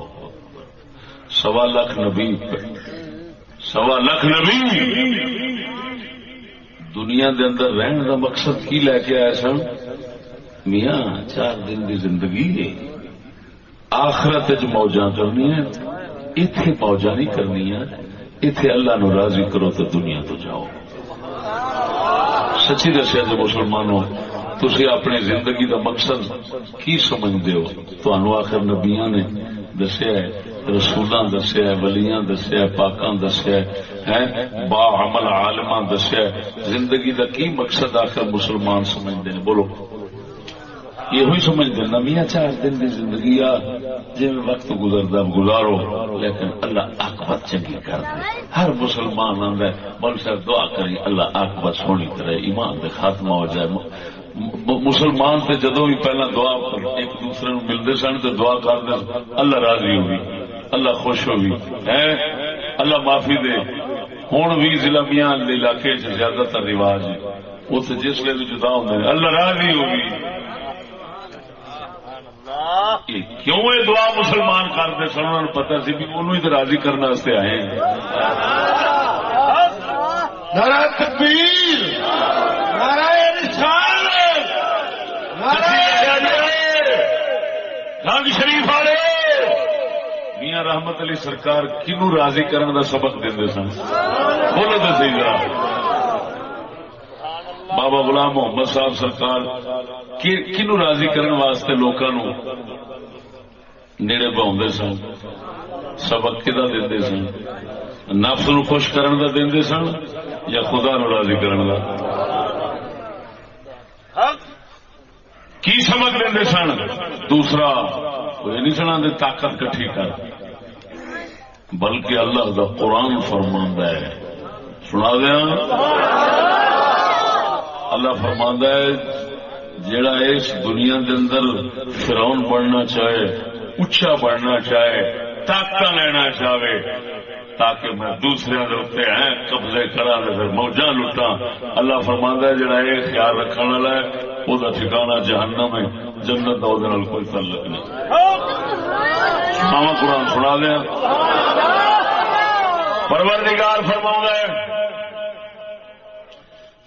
سوا لاکھ نبی۔ سوا لاکھ نبی۔ دنیا دے اندر رہن دا مقصد کی لے کے آئے سن؟ میاں، چار دن دی زندگی ہے۔ آخرت موجہ کرنی ہے۔ اتے موجہ نہیں کرنی ہے۔ اتے اللہ نو راضی کرو تو دنیا تو جاؤ۔ سچی دسیا جو مسلمانوں تھی اپنی زندگی دا مقصد کی سمجھتے ہو؟ تو آخر نبیاں نے دسیا رسولوں دسیا ولیاں دسیا پاکاں دسیا با عمل عالما دسیا زندگی دا کی مقصد آخر مسلمان سمجھتے ہیں؟ بولو۔ یہ سمجھتے نمیا چار دن کی زندگی آ جی وقت گزرتا گزارو، لیکن اللہ آکبت چنگی کر دے۔ ہر مسلمان آدھا بل صاحب دعا کری اللہ آکبت سونی طرح ایمان دے خاتمہ ہو جائے۔ مسلمان تے جدو بھی پہلا دعا ایک دوسرے نو ملتے سن تو دعا کرتے اللہ راضی ہوگی اللہ خوش ہوگی اللہ معافی دے۔ ہوں بھی ضلع میاں علاقے زیادہ تر رواج اتنے جس بھی جدا ہوں اللہ راضی ہوگی کیوں یہ دعا مسلمان کرتے سن؟ انہوں نے پتا سی بھی انہوں تو راضی کرنے آئے تکبیر رنگ شریف والے میاں رحمت علی سرکار کنو راضی کرنے کا سبق دے سن؟ بولو تو سی بابا غلام محمد صاحب سرکار کنو راضی کرنے واسطے لوگوں نیڑے بہت سن سبق کہ دے سن؟ نفس نو خوش کرن دا دے سن یا خدا نو راضی کرن دا؟ کی سبق دے سن؟ دوسرا کوئی نہیں سنا دے طاقت کٹھی کر۔ بلکہ اللہ دا قرآن فرما ہے۔ سنا دیا؟ اللہ فرما ہے جڑا اس دنیا دے اندر فرون بننا چاہے اچھا بننا چاہے طاقت لینا چاہے، تاکہ میں دوسرے ہیں، قبضے کرا دے، پھر موجہ لٹا اللہ فرماندہ ہے جڑا یہ خیال رکھنے والا ہے وہ ٹھکانا جہنم ہے، جنت کا کوئی تعلق نہیں۔ ہاں قرآن سنا دیا۔ پروردگار فرما ہے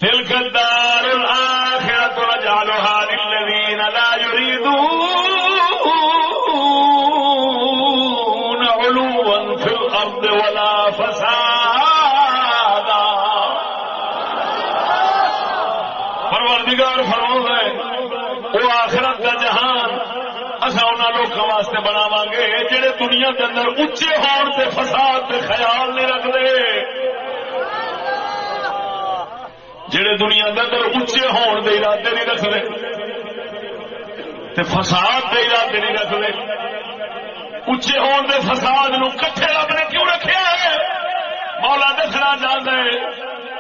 دل کردار آخرت رجالها للذين لا يريدون علوا في الأرض ولا فسادا. پروردگار فرما ہے وہ آخرت کا جہان اصا ان لوگوں واسطے بناو گے جہے دنیا کے اندر اچے ہون سے فساد کے خیال نہیں رکھتے جہے دنیا کے اندر اچے ہون کے ارادے نہیں رکھتے فساد کے ارادے نہیں رکھتے۔ اچے ہون دے فساد نو کٹھے رب نے کیوں رکھے؟ مولا دسنا چاہتا ہے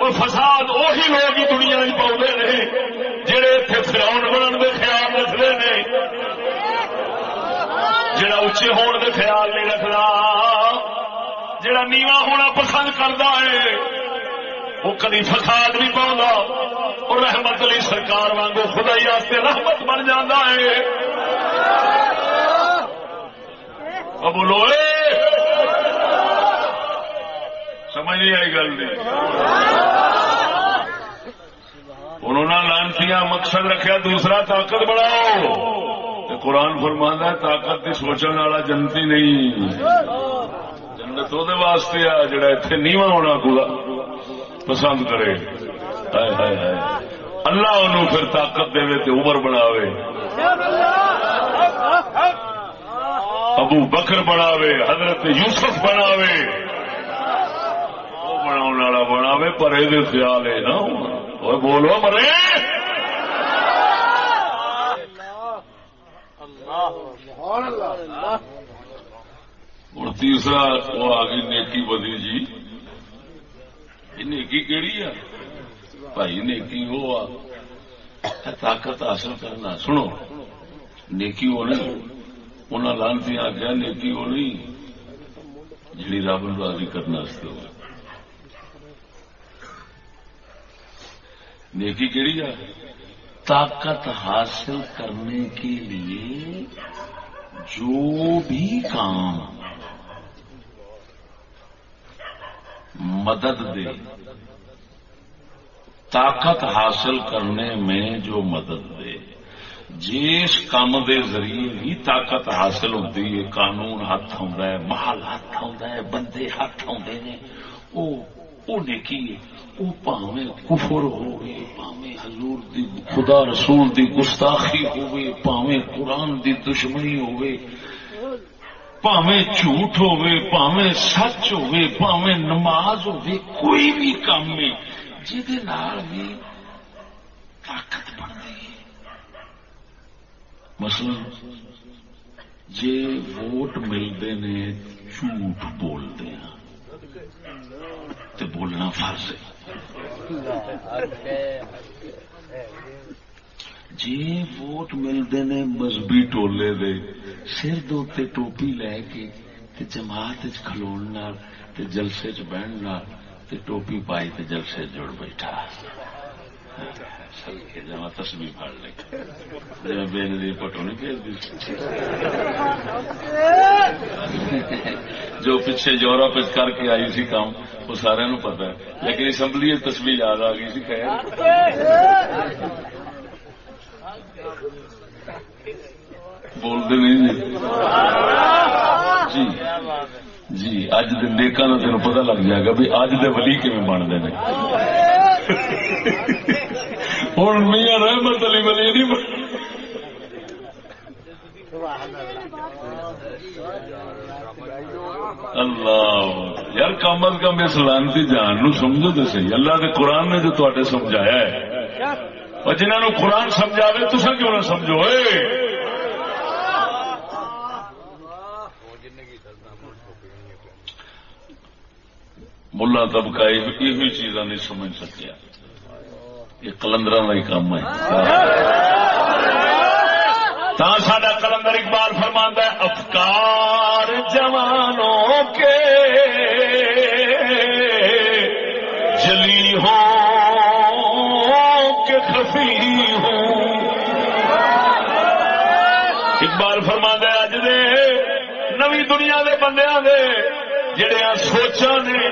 وہ فساد اہی لوگ ہی دنیا پاؤتے نے جہے اتنے فراؤن بننے کے خیال رکھتے ہیں جڑا اچے ہون دے خیال نہیں رکھنا جڑا نیوا ہونا پسند کرتا ہے وہ کدی فساد نہیں پاؤں اور رحمت علی سرکار وانگو خدائی واسطے رحمت بن جانا ہے۔ بولو سمجھ نہیں آئی گل نہیں انہوں نے لانتیاں مقصد رکھا دوسرا طاقت بڑھاؤ۔ قرآن فرمانا طاقت کی سوچنے والا جنتی نہیں۔ جنت وہ واسطے آ، جڑا اتنے نیوا ہونا کلا پسند کرے۔ ہائے ہائے ہائے۔ اللہ انہوں پھر طاقت دے تے عمر بناوے۔ ابو بکر بناوے، حضرت یوسف بناوے۔ وہ بناؤ والا بناوے، پر یہ خیال ہے نا۔ وہ بولو مرے۔ ہوں، تیسرا، وہ آ گئی نیکی بدی جی۔ نیکی کہڑی ہے؟ بھائی نیکی وہ آ طاقت حاصل کرنا، سنو، نیکی وہ نہیں انہیں لانتی آ گیا نیکی وہ نہیں جی رب راضی کرنے ہو۔ نیکی کہڑی ہے؟ طاقت حاصل کرنے کے لیے جو بھی کام مدد دے۔ طاقت حاصل کرنے میں جو مدد دے۔ جس کام دے ذریعے بھی طاقت حاصل ہوتی ہے، قانون ہاتھ ہے، محل ہاتھ ہے، بندے ہاتھ آدھے نے وہ نیکی وہ پاوے کفر ہوئے پاوے حضور دی، خدا رسول دی گستاخی ہوئے پاوے قرآن دی دشمنی ہوئے پاوے جھوٹ ہوئے پاوے سچ ہوئے پاوے نماز ہوئے کوئی بھی کام میں جہد طاقت بنتی ہے۔ مثلا جے ووٹ ملتے نے، جھوٹ بولتے ہیں۔ تو بولنا فرض ہے۔ جی ووٹ ملتے نے مذہبی ٹولے دے، سر دے ٹوپی لے کے جماعت کھلو جلسے چ بہن ٹوپی پائی تے جلسے جڑ بیٹھا۔ جمع تصویر پڑ لے۔ پٹو نہیں جو پیچھے یورپ کر کے آئی سی کام، وہ سارے نو پتا ہے۔ لیکن اسمبلی تصویر یاد آ گئی سی بولتے نہیں جی۔ جی۔, جی، اج نیکا کا تین پتا لگ جائے گا بھی اج دے ولی کم بنتے ہیں ہوں میاں رحمت علی ولی نہیں اللہ۔ یار کم از کم اس لانتی جان نو سمجھو تو صحیح اللہ کے قرآن نے جو تے سمجھایا ہے۔ اور جنہوں قرآن سمجھا تو کیوں نہ سمجھو ملا طبقہ یہ چیزاں نہیں سمجھ سکیا۔ یہ کلندر کا ہی کام ہے۔ ساڈا کلندر اقبال فرماندہ ہے، افکار جوانوں کے جلی ہو دنیا دے بندیاں دے جڑے سوچا نے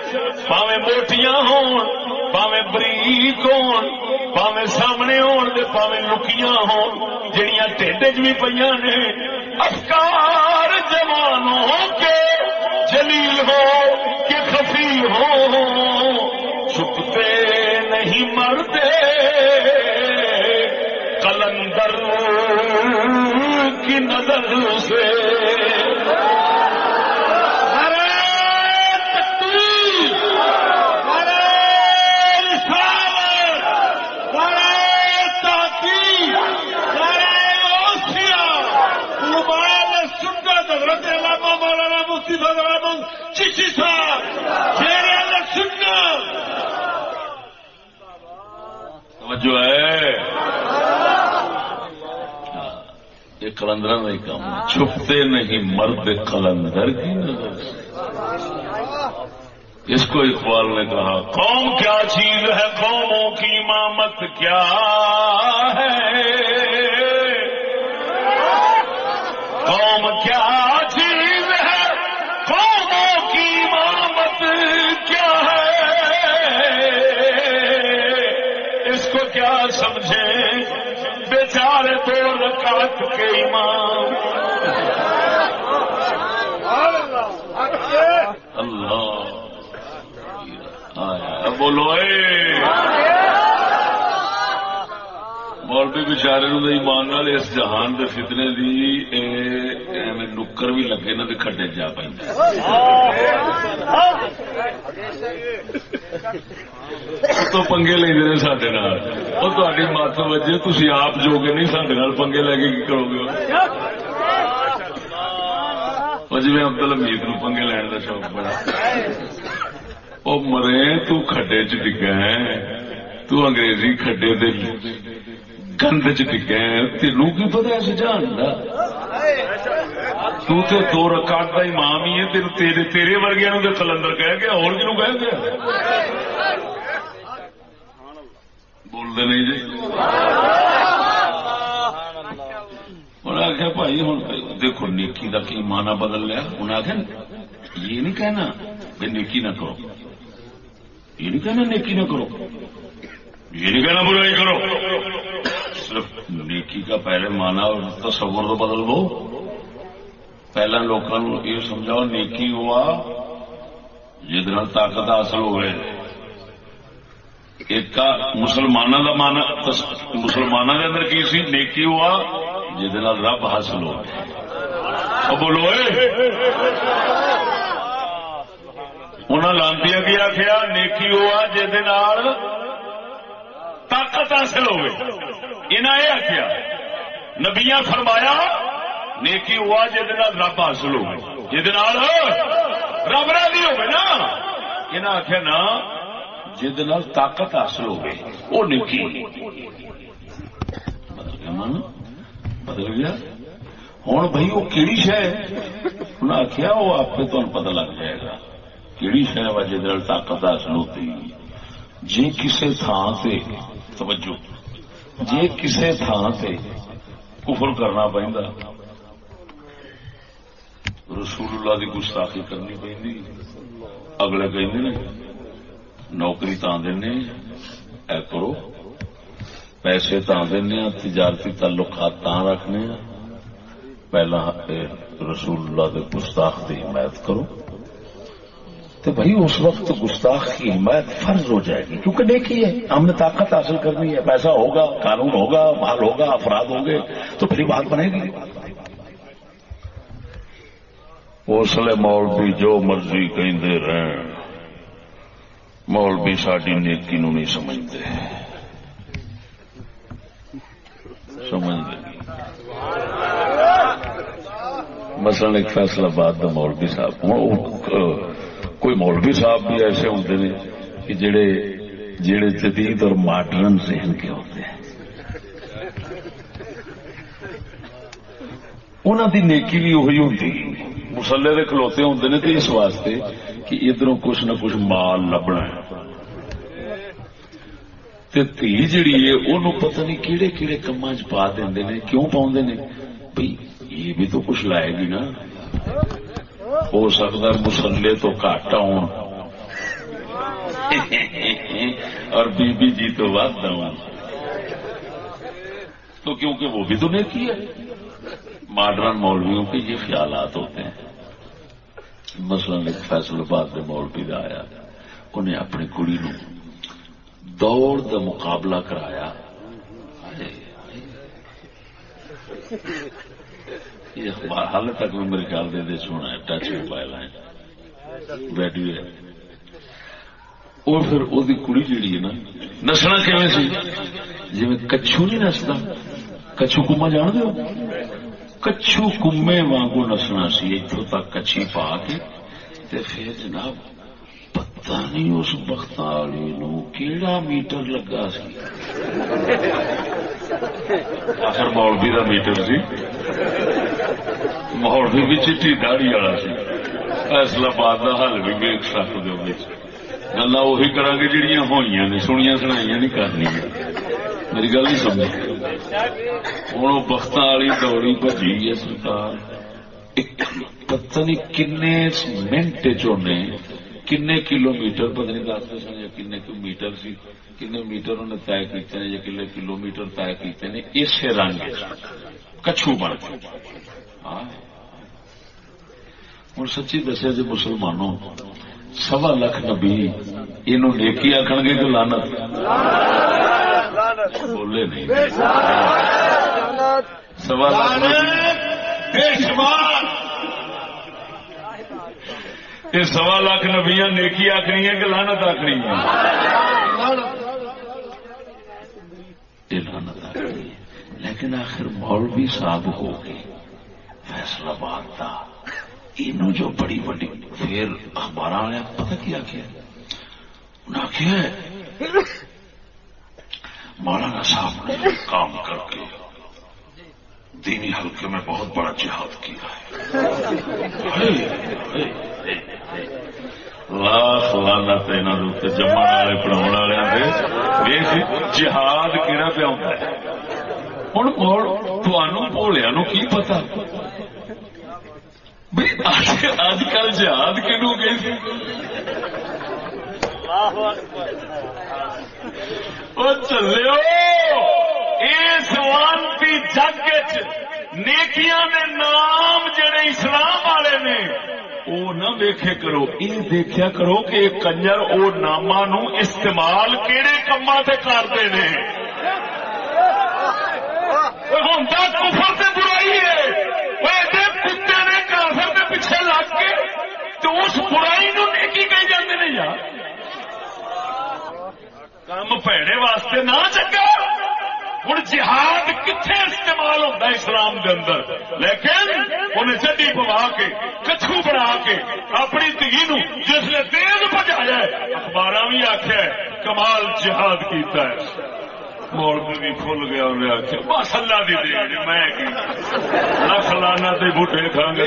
پاوے موٹیاں ہون پاوے بریک ہون پاوے سامنے ہون دے پاوے لکیاں ہون، جڑیاں ٹھڈ چ بھی پہ نے۔ افکار جوانوں کے جلیل ہو کہ خفی ہو۔ چھپتے نہیں مرتے۔ کلندر کی نظر سے کلندر کا ہی کام ہے۔ چھپتے نہیں مرد کلندر کی نظر سے۔ اس کو اقبال نے کہا، قوم کیا چیز ہے؟ قوموں کی امامت کیا ہے؟ تو کے امام۔ اللہ۔ بولو اے۔ مولوی بچارے نو ایمان نال اس جہان دے فتنے دی ایویں نکر بھی لگے نہ کھڈے جا پائیں تو پنگے لیندے نے ساڈے نال۔ او تہاڈی مت وجے تسی آپ جو جوگے نہیں ساڈے نال پنگے لے کے کی کرو گے او جویں عبد الحمید نو پنگے لین دا شوق بڑا۔ او مرے، تو کھڈے چ ڈگا ہے۔ تو انگریزی کھڈے دے گند چ ڈگا تینوں کی پتہ اس جان دا تو تے دو رکعت دا امام ہی ہے تیرے تیرے تیرے ورگے نو تے کلندر کہہ گیا اور کینو کہہ گیا؟ بول دے نہیں جی۔ انہیں آخیا، بھائی ہوں دیکھو، نیکی کا کی مانا بدل لیا۔ انہیں آخیا، یہ نہیں کہنا کہ نیکی نہ کرو۔ یہ نہیں کہنا نیکی نہ کرو۔ یہ نہیں کہنا برائی کرو۔ صرف نیکی کا پہلے مانا اور تصور تو بدل دو۔ پہلا لوگوں یہ سمجھاؤ، نیکی ہوا جہد طاقت حاصل ہوئے ایک مسلمانوں کا مانا مسلمانوں کے اندر کی سی؟ نیکی ہوا جہد رب حاصل ہو بولو انہوں لانتی کی آخیا نیکی ہوا جہد طاقت حاصل ہوئے۔ انہیں یہ آخیا نبیا فرمایا، نیکی ہوا جہد رب حاصل ہو جہد رب راضی ہوگی نا۔ انہیں آخیا نا جہد طاقت حاصل ہو گئی وہ نیکی۔ بدل گیا۔ ہوں بھائی وہ کہڑی شہ انہیں آخیا وہ آپ تمہیں پتا لگ جائے گا۔ کہڑی شہ وا جہد طاقت حاصل ہوتی۔ جی کسی تھان سے توجہ۔ جی کسی تھان سے کفر کرنا پہنتا رسول اللہ کی گستاخی کرنی پہ اگلے کہ نوکری تا دینے، اے کرو، پیسے تا دینے، تجارتی تعلقات تا رکھنے۔ پہلا رسول اللہ کے گستاخ کی حمایت کرو۔ تو بھائی اس وقت گستاخ کی حمایت فرض ہو جائے گی۔ کیونکہ دیکھیے، ہم نے طاقت حاصل کرنی ہے، پیسہ ہوگا، قانون ہوگا، مال ہوگا، افراد ہوں گے، تو پھر بات بنے گی۔ اسلے مولوی جو مرضی کہیں رہن، مولوی ساری نیکی نو نہیں سمجھتے سمجھتے مثلا ایک فیصلہ باد مولوی صاحب کوئی مولوی صاحب بھی ایسے ہوتے ہیں کہ جڑے جڑے جدید اور ماڈرن ذہن کے ہوتے ہیں۔ انہوں دی نیکی بھی وہی ہوتی مسلے دے کھلوتے ہوتے ہیں تو اس واسطے کہ ادھر کچھ نہ کچھ مال لبنا تھی جڑی ہے وہ پتہ نہیں کہڑے کہڑے کما چ پا دے کیوں پاؤں نے؟ بھائی یہ بھی تو کچھ لائے گی نا۔ ہو سکتا مسلے تو کٹ آن اور بی بی جی تو ود آن تو کیونکہ وہ بھی تو نیکی ہے۔ ماڈرن مولویوں کے یہ خیالات ہوتے ہیں۔ مثلا ایک فیصلہ باد میں مولوی کا آیا۔ انہیں اپنی کڑی نو دوڑ کا مقابلہ کرایا۔ یہ اخبار؟ حال تک میں میرے خیال دے دے سونا ہے ٹچ موبائل ہے۔ ریڈیو ہے۔ اور پھر وہ کڑی جیڑی ہے نا، نسنا کیون سی؟ جی کچھو نہیں نستا۔ کچھو کما جان دو کچھو کمے وانگو نسنا سی اتوں تک کچھی پا کے۔ تے پھر جناب، پتہ نہیں اس بخت والی نو کیڑا میٹر لگا سی۔ آخر مولوی کا میٹر سی۔ مولوی بھی چیٹی داڑی والا سی۔ فیصلہ باد کا حل بھی ویک سکتے ہو گلا اہی کرا گے جہیا ہوئی نے سنیا سنائی نہیں کرنی میری گل نہیں سمجھ۔ ہوں وہ بخت والی دوڑی بجی ہے سرکار۔ پتہ نہیں کن منٹ چنے کن کلو میٹر پتہ نہیں دستے سن یا کن میٹر سی کن میٹر انہیں طے کیتے ہیں یا کلے کلو میٹر طے کیتے ہیں اس رنگ کچھو بن۔ ہوں سچی دسیا جی مسلمانوں سوا لکھ نبی یہ نیکی آخر گے کہ لانت بولے نہیں۔ سوا لاکھ یہ سوا لاکھ نبیا نیکی آخری ہے کہ لانت آخری لانت آخری لیکن آخر مولوی صاحب ہو گئے۔ فیصلہ باد کا یہ جو بڑی بڑی پھر اخبار والے پتا کیا کیا انہیں آخیا مولانا صاحب نے کام کر کے دینی حلقے میں بہت بڑا جہاد کیا ہے۔ لاکھ لانا تین جمع والے پڑھاؤ والے جہاد کہڑا پیا ہوتا ہے؟ ہوں تمہوں بھولیا نو کی پتا اج کل جہاد کنو گئی چلو اس وانتی جگ نیکیاں دے نام جڑے اسلام والے نے وہ نہ ویکھے کرو یہ دیکھیا کرو کہ کنجر او ناما نو استعمال کہڑے کما سے کرتے ہیں ہوں کفر سے برائی ہے۔ تو اس برائی نو نیکی کہی جاتے ہیں یار. کام پیڑے واسطے نہ چکا. ہوں جہاد کتنے استعمال ہوتا اسلام کے اندر؟ لیکن انہیں چڈی پوا کے، کچھو بنا کے اپنی دھی نو جس نے تیز بجایا اخبار بھی آخیا کمال جہاد کیتا ہے۔ مول بھی کھل گیا، انہیں آخیا بس اللہ دی دے میں لکھ لانا تے بوٹے کھانگا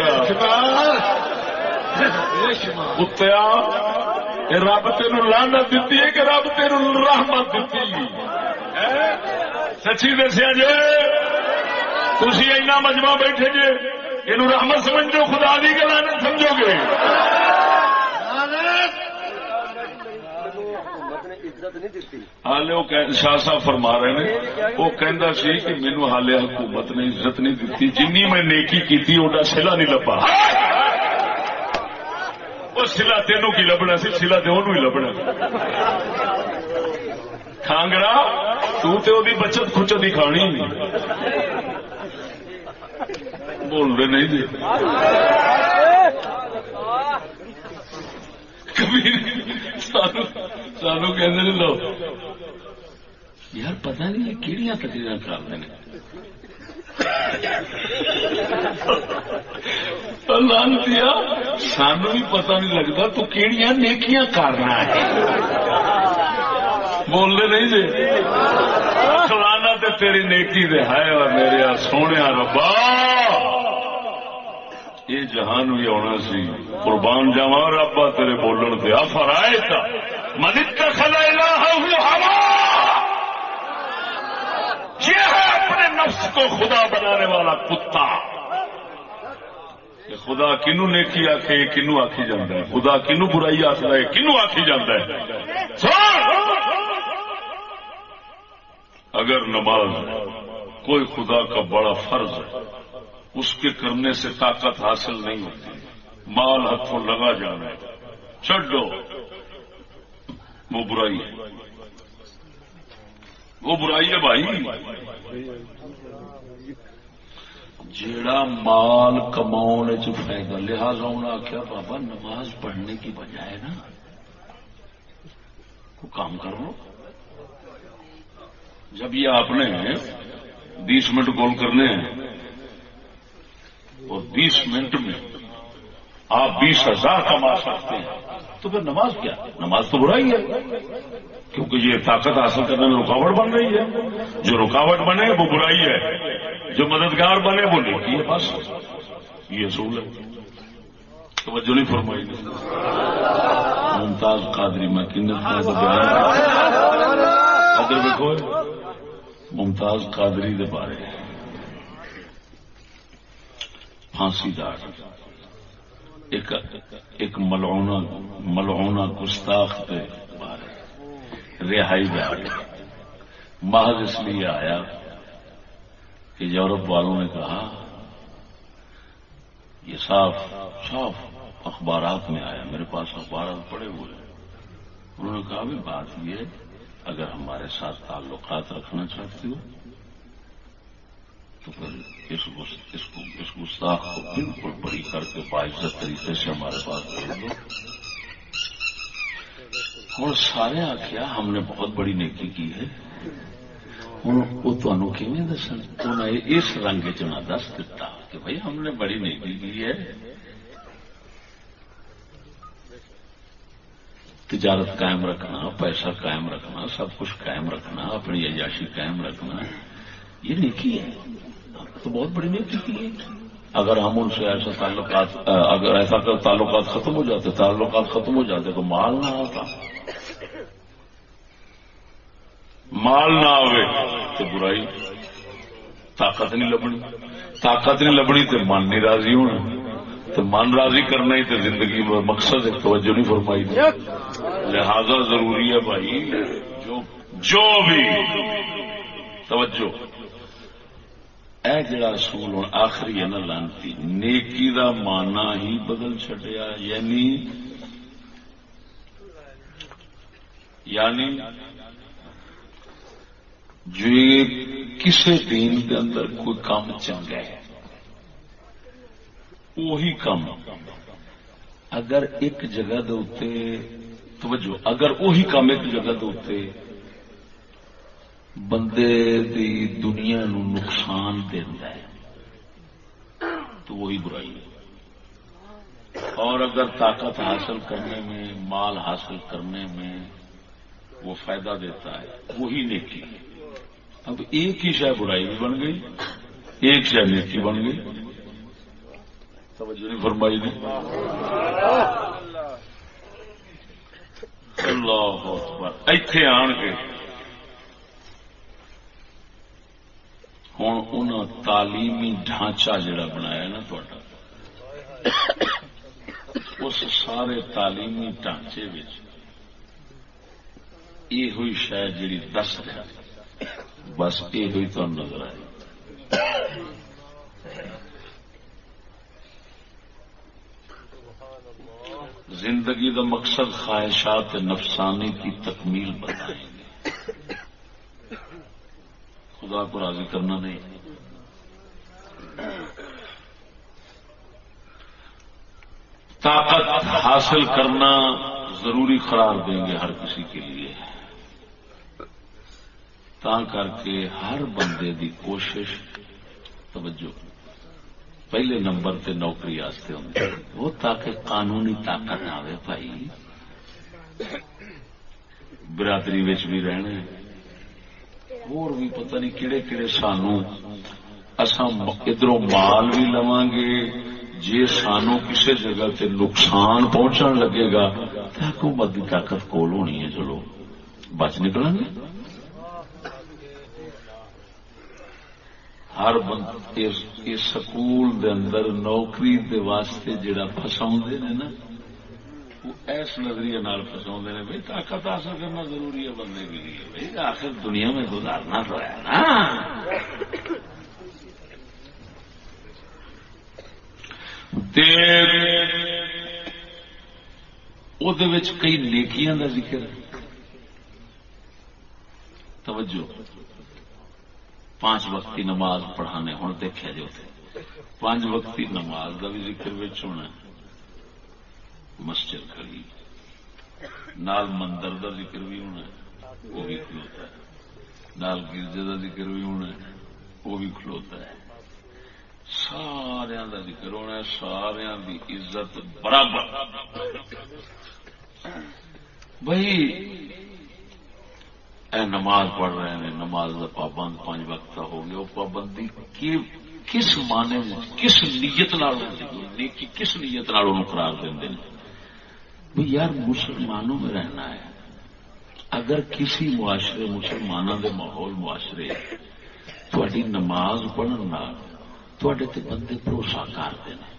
کتیا رب تین لانت دیتی ہے کہ رب تین رحمت دیتی سچی دسیا جی تھی اینا مجمع بیٹھے جے یہ رحمت سمجھو خدا دی گلا نہیں سمجھو گے ہالے شاہ صاحب فرما رہے ہیں وہ کہہ سی کہ مینو ہالے حکومت نے عزت نہیں دیتی جن میں نیکی کی وہ سلا نہیں لبا وہ سلا تینوں کی لبنا سی، سلا تو ہی لبنا۔ کانگڑا تو دی بچت کچت ہی کھانی بول رہے نہیں جی۔ سانو کہ لو۔ یار پتہ نہیں یہ کہڑی تقریر کر کرتے ہیں دیا سانو بھی پتہ نہیں لگتا، تو کہڑی نیکیاں کرنا ہے؟ بولتے نہیں جی؟ فلانا تو تیری نیکی دے ہے، اور میرے سونے ربا۔ یہ جہان بھی آنا سی، قربان جاوا ربا تیرے بولن پہ آفر آئے تھا مدد خلا ہوا! یہ ہے اپنے نفس کو خدا بنانے والا کتا۔ خدا کنو نیکی آخے کنو آخی جانا ہے۔ خدا کنو برائی آخر ہے، کنو آخی جانا ہے۔ اگر نماز کوئی خدا کا بڑا فرض ہے، اس کے کرنے سے طاقت حاصل نہیں ہوتی۔ مال ہاتھوں لگا جانا ہے۔ چڈو وہ برائی ہے۔ وہ برائی ہے بھائی۔ جیڑا مال کماؤ فائدہ، لہٰذا انہیں آخیا بابا نماز پڑھنے کی بجائے نا کو کام کر لو۔ جب یہ آپ نے بیس منٹ گول کرنے ہیں اور بیس منٹ میں آپ بیس ہزار کما سکتے ہیں۔ تو پھر نماز کیا؟ نماز تو برائی ہے، کیونکہ یہ طاقت حاصل کرنے میں رکاوٹ بن رہی ہے۔ جو رکاوٹ بنے وہ برائی ہے، جو مددگار بنے وہ نیکی ہے، بس۔ یہ اصول ہے۔ توجہ نہیں فرمائی۔ ممتاز قادری میں کنت دیکھو۔ ممتاز قادری دے بارے۔ پھانسی دار۔ ایک ایک ملعونہ ملعونہ گستاخ رہائی دار محض اس لیے آیا کہ یورپ والوں نے کہا، یہ صاف صاف اخبارات میں آیا، میرے پاس اخبارات پڑے ہوئے انہوں نے کہا بھی بات یہ اگر ہمارے ساتھ تعلقات رکھنا چاہتے ہو تو پھر اس اس گستاخ کو بالکل بڑی کر کے باعزت طریقے سے ہمارے پاس بھیج دو اور سارے آخیا ہم نے بہت بڑی نیکی کی ہے۔ ہوں وہ تمہوں اس رنگ چ دس دتا کہ بھائی ہم نے بڑی نیکی کی ہے۔ تجارت قائم رکھنا، پیسہ قائم رکھنا، سب کچھ قائم رکھنا، اپنی عیاشی قائم رکھنا۔ یہ نیکی ہے تو بہت بڑی نیکی ہے۔ اگر ہم ان سے ایسا تعلقات اگر ایسا کر تعلقات ختم ہو جاتے، تعلقات ختم ہو جاتے تو مال نہ آتا مال نہ آئے تو برائی، طاقت نہیں لبنی۔ طاقت نہیں لبنی تو من نہیں راضی ہونا۔ تو من راضی کرنا ہی تو زندگی میں مقصد ہے، توجہ نہیں فرمائی۔ لہذا ضروری ہے بھائی، جو جو بھی، توجہ۔ اے جڑا اصول ہوں آخری ہے نا لانتی، نیکی دا مانا ہی بدل چڈیا یعنی یعنی جو کسی دین کے اندر کوئی کام چنگا ہے، وہی کام۔ اگر ایک جگہ دے توجہ، اگر وہی کام ایک جگہ دے بندے دی دنیا نو نقصان دینا ہے، تو وہی برائی ہے۔ اور اگر طاقت حاصل کرنے میں، مال حاصل کرنے میں وہ فائدہ دیتا ہے، وہی نیکی ہے۔ اب ایک ہی شہ برائی بھی بن گئی، ایک شہ نیکی بن گئی۔ توجہ نہیں فرمائی دی۔ اللہ ایتھے آن کے ہوں ان تعلیمی ڈھانچہ جڑا بنایا نا اس سارے تعلیمی ڈھانچے یہ ہوئی شاید جڑی دس رہا بس یہ ہوئی تو نظر آئی زندگی کا مقصد خواہشات نفسانی کی تکمیل بنائیں۔ گے خدا کو راضی کرنا نہیں۔ طاقت حاصل کرنا ضروری قرار دیں گے ہر کسی کے لیے۔ تا کر کے ہر بندے دی کوشش، توجہ۔ پہلے نمبر تے نوکری آستے ہوں۔ وہ تاکہ قانونی طاقت آئے بھائی۔ برادری بھی رہنے اور بھی پتہ نہیں کہڑے کہڑے سانو ادھر مال بھی لوا گے جی سانو کسی جگہ تے نقصان پہنچن لگے گا تو حکومت کی طاقت کول ہونی ہے چلو بچ نکلیں گے ہر بند سکول دے اندر نوکری دے واسطے جڑا فسا نا وہ ایس نظریے فسا نے بھائی طاقت حاصل کرنا ضروری ہے، بندے کے لیے۔ بھائی، آخر دنیا میں گزارنا تو ہے نا۔ کئی نیکیاں کا ذکر توجہ۔ پانچ وقتی نماز پڑھانے ہوں دیکھا جو پانچ وقتی نماز کا بھی ذکر ہونا مسجد کری نال مندر کا ذکر بھی ہونا وہ بھی کھلوتا ہے۔ نال گرجے کا ذکر بھی ہونا وہ بھی کھلوتا ہے۔ سارا کا ذکر ہونا سارا کی عزت برابر۔ بھائی، اے نماز پڑھ رہے ہیں، نماز کا پابند پانچ وقت کا ہو گیا۔ وہ پابندی کس معنی کس نیت نیکی کس نیت قرار دیں بھائی یار مسلمانوں میں رہنا ہے۔ اگر کسی معاشرے، مسلمانوں کے ماحول معاشرے تھوڑی نماز پڑھنے تے بندے بھروسہ کرتے ہیں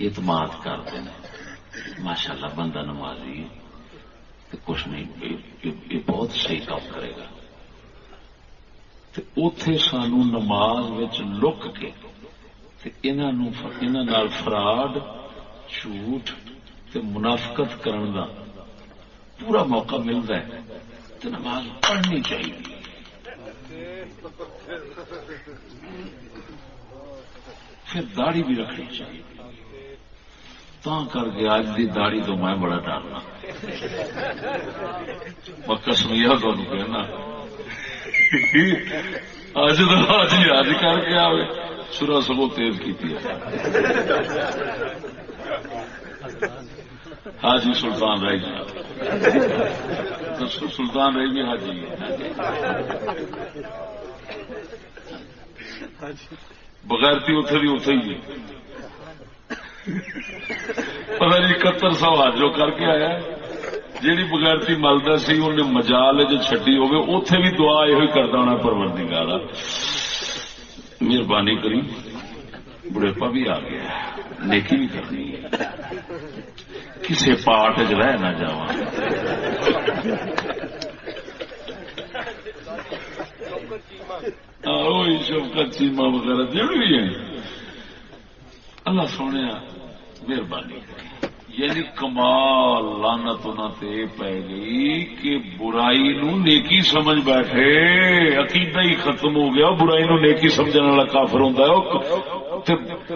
اعتماد کرتے ہیں ماشاء اللہ بندہ نمازی کچھ نہیں یہ بہت صحیح کام کرے گا۔ اتے سانو نماز لک کے فراڈ، جھوٹ منافقت کرن دا پورا موقع ملتا ہے۔ تو نماز پڑھنی چاہیے۔ پھر داڑھی بھی رکھنی چاہیے۔ تا کر کے اج کی داڑھی تو میں بڑا ڈرنا میں کسمیا تمہیں کہنا۔ اج اج یاد کر کے آئے سورا سگو تیز کی حاجی سلطان رائی جی۔ سلطان رائی جی حاجی ہاں جی۔ بغیر تھی اتے بھی اتے ہی پتا نہیں اکہتر سو حاجو کر کے آیا جیڑی بغیرتی ملتا سی انہیں مجال جو چڈی ہوگی اتے بھی دعا یہ کرتا ہونا پروردی گالا مہربانی کری بڑھےپا بھی آ گیا نیکی بھی کرنی ہے۔ کسی پاٹ چ رہ نہ جا شوکت چیما وغیرہ جڑ بھی ہیں اللہ سونے، مہربانی یعنی کمال لانت تے پی گئی کہ برائی نو نیکی سمجھ بیٹھے۔ عقیدہ ہی ختم ہو گیا، برائی نو نیکی سمجھنے والا کافر ہوتا ہے۔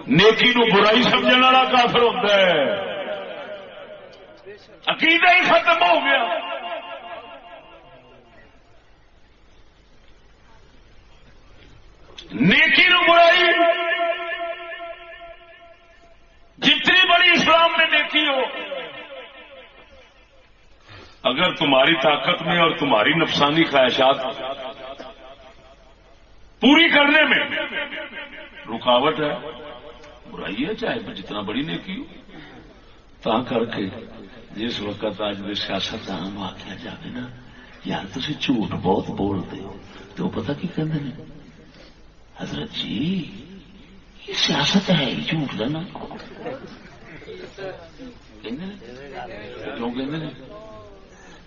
نیکی نو برائی سمجھنے والا کافر ہوتا ہے۔ عقیدہ ہی ختم ہو گیا۔ نیکی نو برائی جتنی بڑی اسلام میں نیکی ہو، اگر تمہاری طاقت میں اور تمہاری نفسانی خواہشات پوری کرنے میں رکاوٹ ہے۔ برائی ہے چاہے جتنا بڑی نیکی ہو۔ تا کر کے جس وقت آج بھی سیاست عام آخیا جائے نا، یار تھی جھوٹ بہت بولتے ہو، تو پتا کی کہ حضرت جی یہ سیاست ہے جھوٹ کا نا۔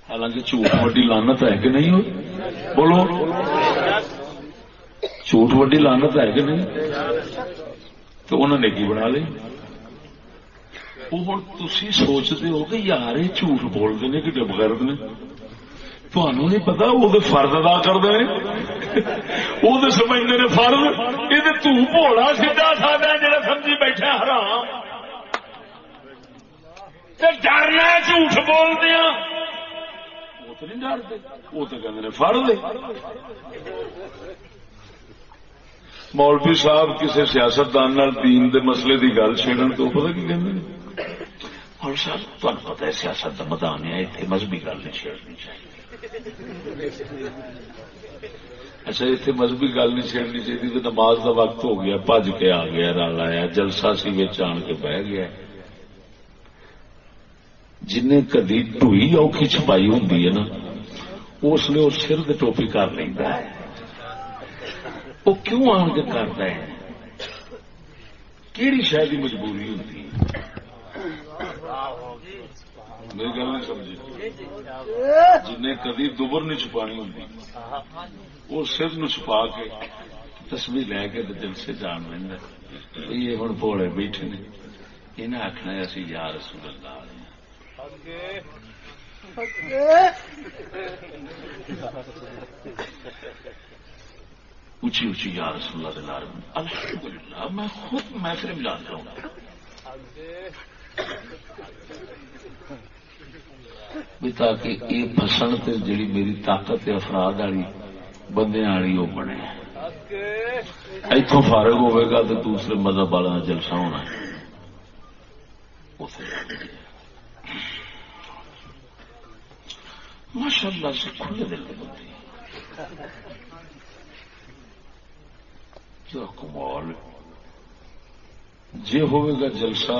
حالانکہ جھوٹ وڈی لانت ہے کہ نہیں ہو بولو۔ جھوٹ وڈی لانت ہے کہ نہیں تو انہوں نے کی بنا لی ہوں تھی سوچتے ہو کہ یار یہ جھوٹ بولتے ہیں کہ ڈب نے تمہوں نہیں پتا وہ فرد ادا کرتے ہیں وہ سمجھتے ہیں فرد یہ تھوڑا سیدھا سادا جا سمجھی بیٹھا حرام ڈرنا جھوٹ بولتے ہیں وہ تو نہیں ڈرتے وہ تو کہتے فرد مولوی صاحب کسی سیاستدان دین دے مسئلے دی گل چھیڑن تو پتا کی کہ مول صاحب تمہیں پتا ہے سیاست کا میدان ہے اتنے مذہبی گل نہیں چھیڑنی چاہیے اچھا اتنے مذہبی گل نہیں چڑنی چاہیے تو نماز کا وقت ہو گیا بج کے آ گیا رل آیا جلسہ سی آن کے بہ گیا۔ جن کدی ٹوئی اوکھی چھپائی ہوں نا اس نے اس سر ٹوپی کر لینا ہے۔ وہ کیوں آن کے کرتا ہے؟ کہڑی شاید مجبوری ہوتی ہے۔ میری گل نہیں سمجھی۔ جن کدی دبر نہیں چھپانی ہوں وہ سر نو چھپا کے تصویر لے کے دل سے جان لینا یہ ہوں پوڑے بیٹھے نے۔ انہیں آخنا اسی یار رسول اللہ اچھی اچھی یار رسول اللہ دلار الحمد للہ میں خود محفل ملان کروں گا۔ تاکہ یہ فسن جڑی میری طاقت افراد والی بندے والی وہ بنے۔ اتوں فارغ ہوئے گا تو دوسرے مذہب والا جلسہ ہونا ماشاء اللہ سے کھلے دل کے بندے۔ جو کمال جی ہوئے گا جلسہ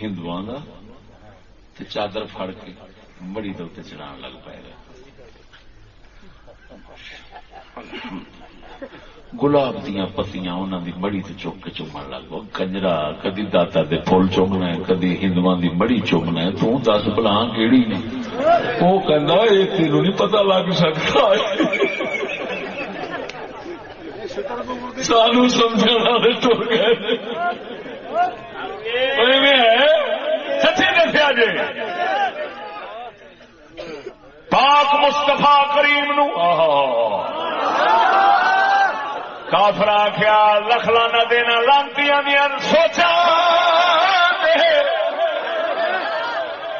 ہندو تو چادر فڑ کے مڑی دے چڑھا لگ پائے گا۔ گلاب دیا پتیاں انہوں دی مڑی تے چک کے چومن لگ پو کنجرا، کدی داتا دے پھول چومنا ہے، کدی ہندو دی مڑی چومنا ہے۔ تو دس بلا کیڑی نے؟ وہ کہنا یہ تینوں نہیں پتا لگ سکتا سانو سمجھنے والے ٹر گئے سچی دسیا جی پاک مستفا کریم نو۔ کافر آخیا لکھلانا دینا لانتی دیا سوچا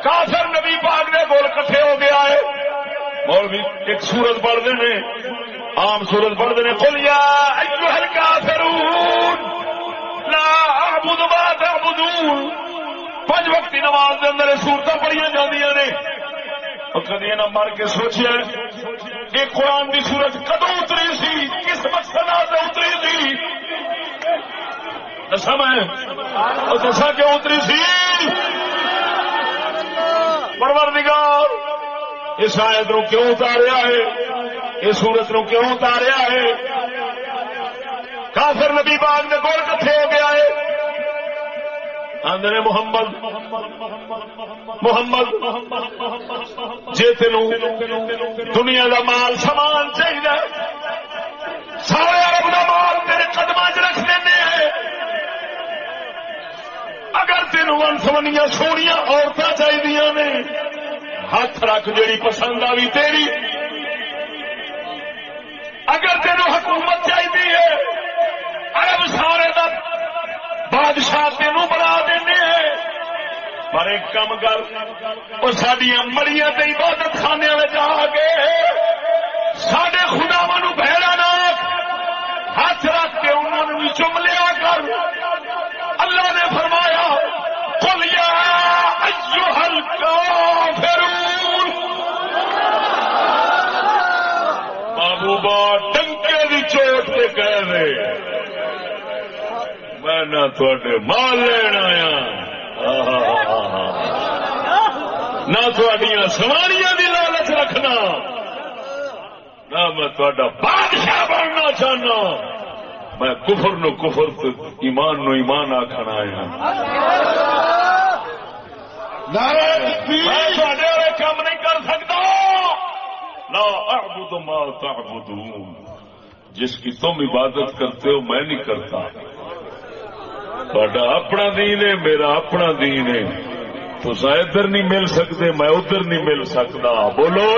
کافر نبی پاک نے گول کٹھے ہو گیا ہے۔ اور ایک سورت پڑھتے ہیں۔ عام سورت پڑھتے ہیں کھلیا ہلکا فرون لا اعبد ما تعبدون۔ پانچ وقتی نماز کے اندر سورت پڑھیا جاندیاں نے۔ کدی نہ مر کے سوچیا یہ قرآن کی سورت کدو اتری سی؟ کس مقصد اتری سی؟ دسا میں دسا کیوں اتری سی؟ پروردگار اس آیت نو کیوں اتاریا ہے؟ اس سورت نو کیوں اتاریا ہے؟ کافر نبی باغ نے گول کٹھے ہو گیا ہے۔ آدھے محمد محمد جی تین دنیا کا مال سامان چاہیے سارے ارب کا مال تیرے قدم چ رکھ دیں اگر تین ون سمنیا سویا عورتیں چاہیے نے ہاتھ رکھ جیڑی پسند آئی تیری۔ اگر تین حکومت چاہیے ارب سارے کا بادشاہ تین بنا دیں پر ایک کم کر وہ سڈیا مڑیاں عبادت خانے میں جا کے سڈے خداوا نو بہرا ناک ہاتھ رکھ کے انہوں نے بھی چم لیا کر۔ اللہ نے فرمایا کلیا ہلکا بابو با ٹنکے کی چوٹ پہ کہہ رہے میں نہ تھوڑے مال لین آیا۔ نہ تھوڑیاں سواریاں دی لالچ رکھنا۔ نہ میں تھوڑا بادشاہ بننا چاہنا۔ میں کفر نو کفر ایمان نو ایمان آخر آیا۔ میں کام نہیں کر سکتا۔ لا اعبد ما تعبدون۔ جس کی تم عبادت کرتے ہو، میں نہیں کرتا۔ اپنا دین ہے، میرا اپنا دین ہے۔ تو ادھر نہیں مل سکتے، میں ادھر نہیں مل سکتا۔ بولو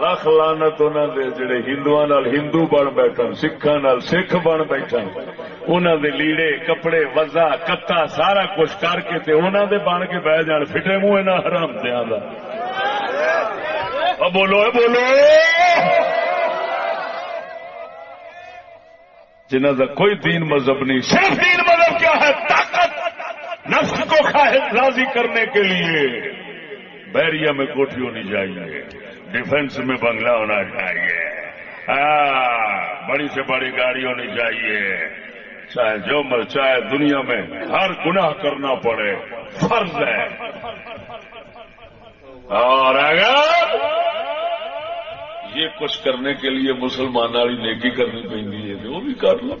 لکھ لانت دے، جڑے ہندو ہندو بن بیٹھ سکھان سکھ بن بیٹھ انہوں دے لیڑے، کپڑے وزا کتا، سارا کچھ کر کے انہوں دے بن کے بہ جان فٹے منہ حرام دیا بولو بولو۔ جنہ کا کوئی دین مذہب نہیں، صرف دین مذہب کیا ہے؟ طاقت، نفس کو راضی کرنے کے لیے۔ بیریا میں کوٹھی ہونی چاہیے ڈیفینس میں بنگلہ ہونا چاہیے۔ ہاں، بڑی سے بڑی گاڑی ہونی چاہیے۔ چاہے جو مر چاہے دنیا میں ہر گناہ کرنا پڑے۔ فرض ہے۔ اور اگر یہ کچھ کرنے کے لیے مسلمان والی نیکی کرنی پہ وہ بھی کر لو۔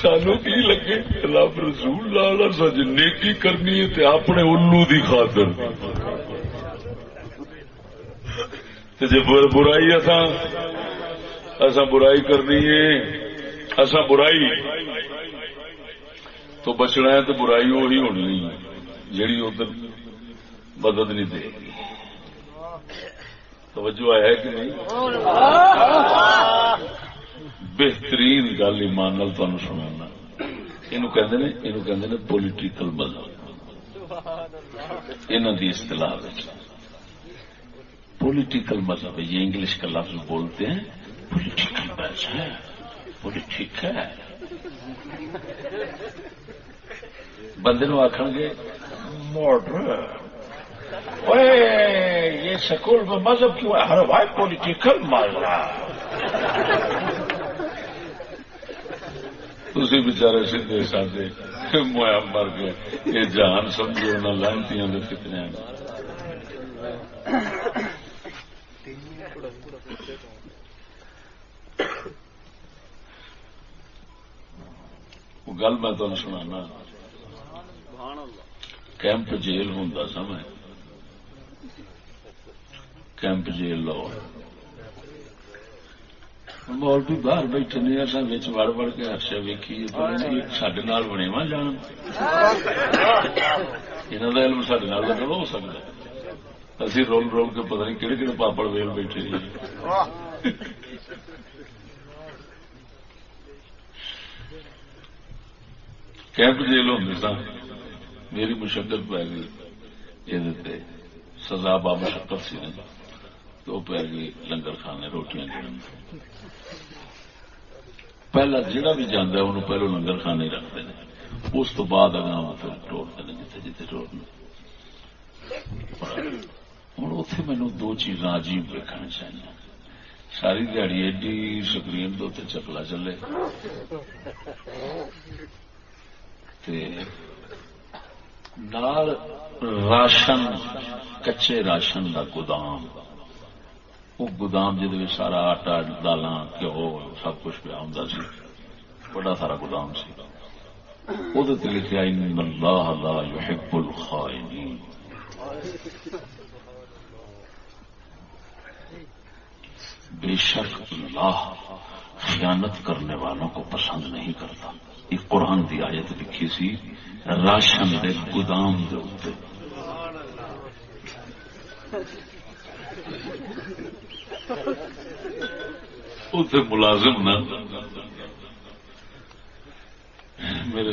سانو کی لگے رب رسول لالا سج جی نیکی کرنی ہے تے اپنے الو دی خاطر۔ جی برائی اصا اصا برائی کرنی ہے۔ اصا برائی تو بچنا ہے تو برائی وہی ہونی جیڑی ادھر مدد نہیں دے گی۔ توجہ ہے کہ نہیں؟ بہترین گل ایمان تمہیں سنا یہ پولیٹیکل مذہب۔ انہوں کی اصطلاح پولیٹیکل مذہب یہ انگلش کا لفظ بولتے ہیں۔ پولیٹیکل بیچ ہے۔ پولیٹک ہے۔ بندے نو آخ گے ماڈرن یہ سکول میں مذہب کیوں ہر بھائی پولیٹیکل مار تھی بچارے سیدھے سادے مویا مر گئے یہ جان سمجھو نہ لانتی کتنے گل میں تمہیں سنا کیمپ جیل ہوں سا میں۔ Camp jail Lahore. مول بھی باہر بیٹھے نے اصا بچ وڑ وڑ کے ہرشا ویکھی سڈے بنے وا جان۔ یہاں کا علم سڈے لگا ہو سکتا اسی رول رول کے پتہ نہیں کہڑے کہڑے پاپڑ ویل بیٹھے جی۔ کیمپ جیل ہوں سن میری مشقت پی گئی۔ یہ سزا با مشقت سی تو پی گئی لنگر کھانے روٹیاں پہلا جہاں بھی جانا انہوں پہلو لنگر کھانے رکھتے ہیں۔ اس تو بعد اگاں پھر ٹوڑتے ہیں جتنے جتنے ٹوڑنے ہوں اتے مینو دو چیزاں عجیب دیکھنا چاہیے ساری دیہڑی ایڈی سکرین تو چکلا چلے۔ راشن، کچے راشن کا گودام۔ وہ گودام جی سارا آٹا دال گیو سب کچھ پیا ہوں سی۔ بڑا سارا گودام سی۔ وہ لکھا اللہ لا يحب الخائنین. بے شک اللہ خیانت کرنے والوں کو پسند نہیں کرتا۔ یہ قرآن کی آیت لکھی سی، راشن دے گودام دے اتنے ملازم نہ۔ میرے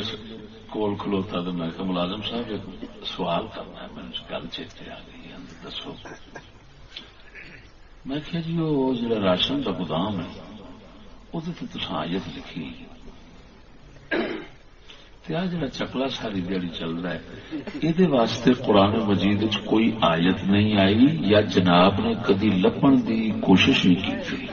کول کھلوتا تو میں کہ ملازم صاحب، ایک سوال کرنا ہے، میں گل چیتے آ گئی دسو۔ میں کہ جی وہ جڑا راشن کا گودام ہے، وہ تو آیت لکھی۔ جڑا چکلا ساری دیہی چل رہا ہے یہ واسطے قرآن مجید کوئی آیت نہیں آئی یا جناب نے کدی لپن دی کوشش نہیں کی تھی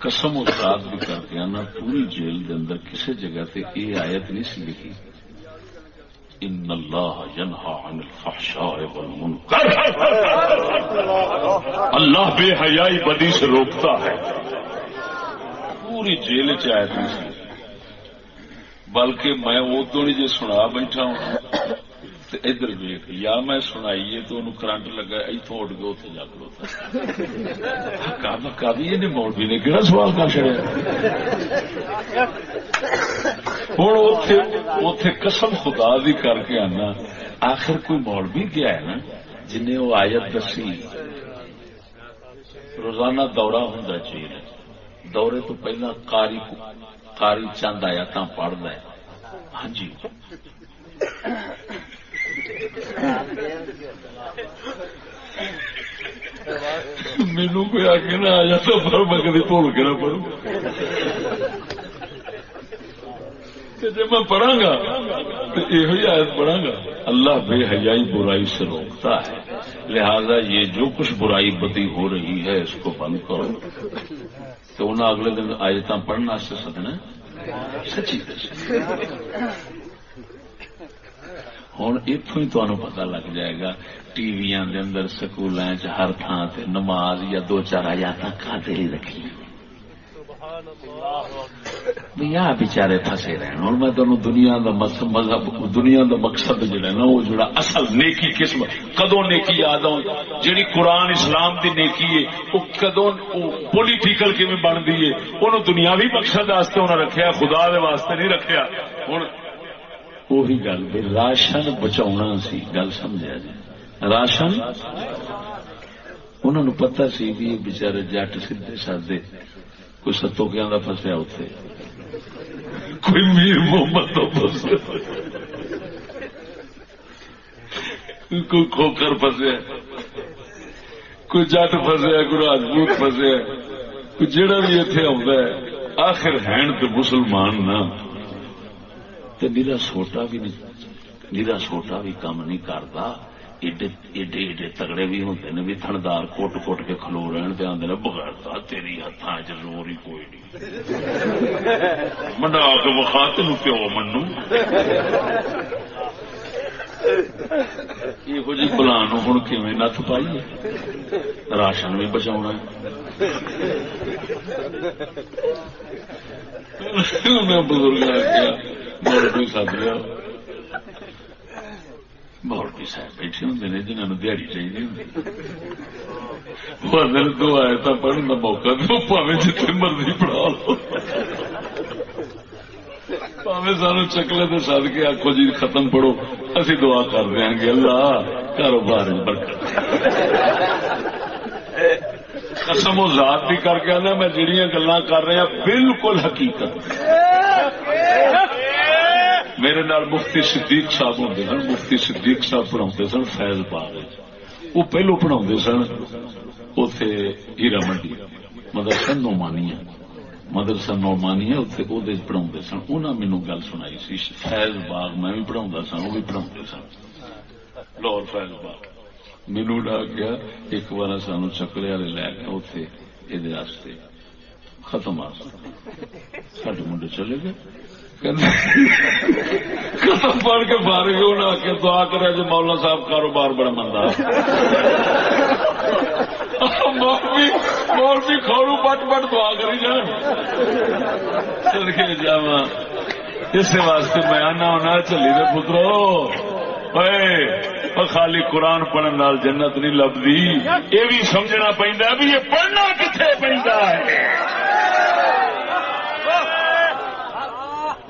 قسم استاد بھی کر کے آنا پوری جیل کے اندر کسی جگہ سے یہ آیت نہیں سی لکھی ان اللہ عن الفحشاء والمنکر اللہ بے حیائی بدی سے روکتا ہے۔ پوری جیل چاہتی تھی بلکہ میں وہ تو نہیں جی سنا بیٹھا ہوں۔ ادھر ویک یا میں سنائیے تو انہوں کرنٹ لگا اتوں اڈ گیا اتنے جا کر کبھی یہ مولوی نے کہڑا سوال کر چڑیا ہوں اتے قسم خدا بھی کر کے آنا آخر کوئی مولوی گیا ہے نا جن وہ آیت دسی روزانہ دورہ ہوں چاہیے دورے تو پہلا کاری کاری چند آیا پڑھتا ہے ہاں جی مینو کوئی آ کے نہ آ جاتا پر میں کدی بھول کے نہ پڑھوں۔ جب میں پڑھا گا تو یہ آیت پڑھا گا، اللہ بے حیائی برائی سے روکتا ہے۔ لہذا یہ جو کچھ برائی بدی ہو رہی ہے، اس کو بند کرو۔ تو انہیں اگلے دن آیت پڑھنا سے سدنا سچی ہوں اتو ہی تمہیں پتا لگ جائے گا ٹی وی اندر سکول ہر تھان سے نماز یا دو چار آیات کھاتے ہی رکھی آ بچارے پھسے رہے ہوں میں تمہیں دنیا کا مذہب دنیا کا مقصد جڑا نا وہ جڑا اصل نیکی قسم کدو نیکی یاد آؤ جیڑی قرآن اسلام دی نیکی ہے وہ کدو پولیٹیکل کیون بنتی ہے انہوں دنیاوی مقصد واسطے انہیں رکھیا خدا دے واسطے نہیں رکھیا ہوں وہی گل راشن بچا سی گل سمجھا جی راشن انہوں پتا سی بھی بچارے جٹ سیدے سادے کوئی ستوکیا کا فسیا اتے کوئی میر محمد تو فسیا کوئی کھوکر فسیا کوئی جٹ فسیا کوئی راجپوت فسیا کوئی جہاں بھی اتنے آخر ہیں تو مسلمان نہ نیرا سوٹا بھی نہیں نیرا سوٹا بھی کام نہیں کرتا۔ ایڈے ایڈے تگڑے بھی ہوتے نے، بھی تھندار کوٹ کوٹ کے کھلو رہن پہ آدھے بغیرتا تیری ہاتھ چور ہی کوئی نہیں۔ منڈا کے وقا تین پیو منو۔ یہ جی پلان ہوں کیون نت پائیے راشن بھی بچا میں بزرگ مولوی سد مولوی صاحب بیٹھے ہوں نے جنہوں دیہڑی چاہیے ہوں دو آئے تو پڑھنے کا موقع دو پاوے جتنے مرضی پڑھا لو پاوے سانو چکلے تو سد کے آخو جی ختم پڑھو اسی دعا کر دیا گے اللہ کاروبار برکت قسم و ذات بھی کر کے آنا میں جہیا گلا کر رہا بالکل حقیقت میرے نال مفتی صدیق صاحب ہوں سن، مفتی صدیق صاحب پڑھا سن، فیض باغ وہ پہلو پڑھا سن اتے ہیرا منڈی۔ مدرسہ نومانیاں مدرسہ نومانیاں اتنے پڑھا سن۔ انہوں مینو گل سنائی سی، فیض باغ میں بھی پڑھا سا وہ بھی پڑھا سن۔ لاہور فیض باغ۔ مینو ڈا گیا، ایک بار سانو چکلے والے لے گیا اتے یہ ختم آ سڈے منڈے چلے گئے۔ ختم پڑھ کے باہر گئے انہیں آ کے دعا کرا جی مولا صاحب کاروبار بڑا مندا مولوی مولوی کھولو پٹ پٹ دعا کری جان۔ سڑکے جا اس واسطے میں آنا ہونا، چلی دے پترو۔ خالی قرآن پڑھنے نال جنت نہیں لبھی۔ یہ بھی سمجھنا پہنتا بھی یہ پڑھنا کتنے پہنتا ہے؟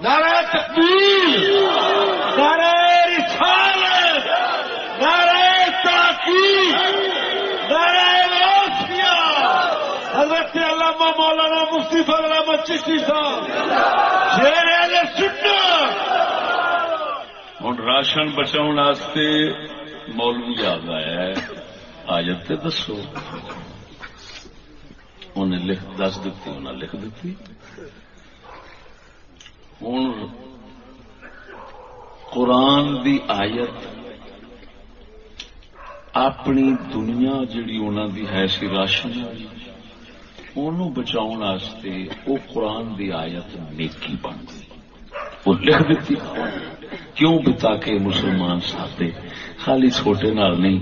نعرہ تکبیر، نعرہ رسالت، نعرہ تاکید، نعرہ روشنیا حضرت علامہ مولانا مفتی فضل احمد چشتی صاحب شیر اہل سنت۔ ہوں راشن بچاؤ واسطے مولوی یاد آیا ہے آجت دسو۔ انہیں لکھ دس دیتی، انہیں لکھ دیتی۔ ہوں قرآن دی آیت اپنی دنیا جڑی انہوں دی ہے سی راشن ان بچاؤ وہ قرآن دی آیت نیکی بن گئی وہ لکھ دیتی کیوں بتا کے مسلمان ساتھ خالی چھوٹے نال نہیں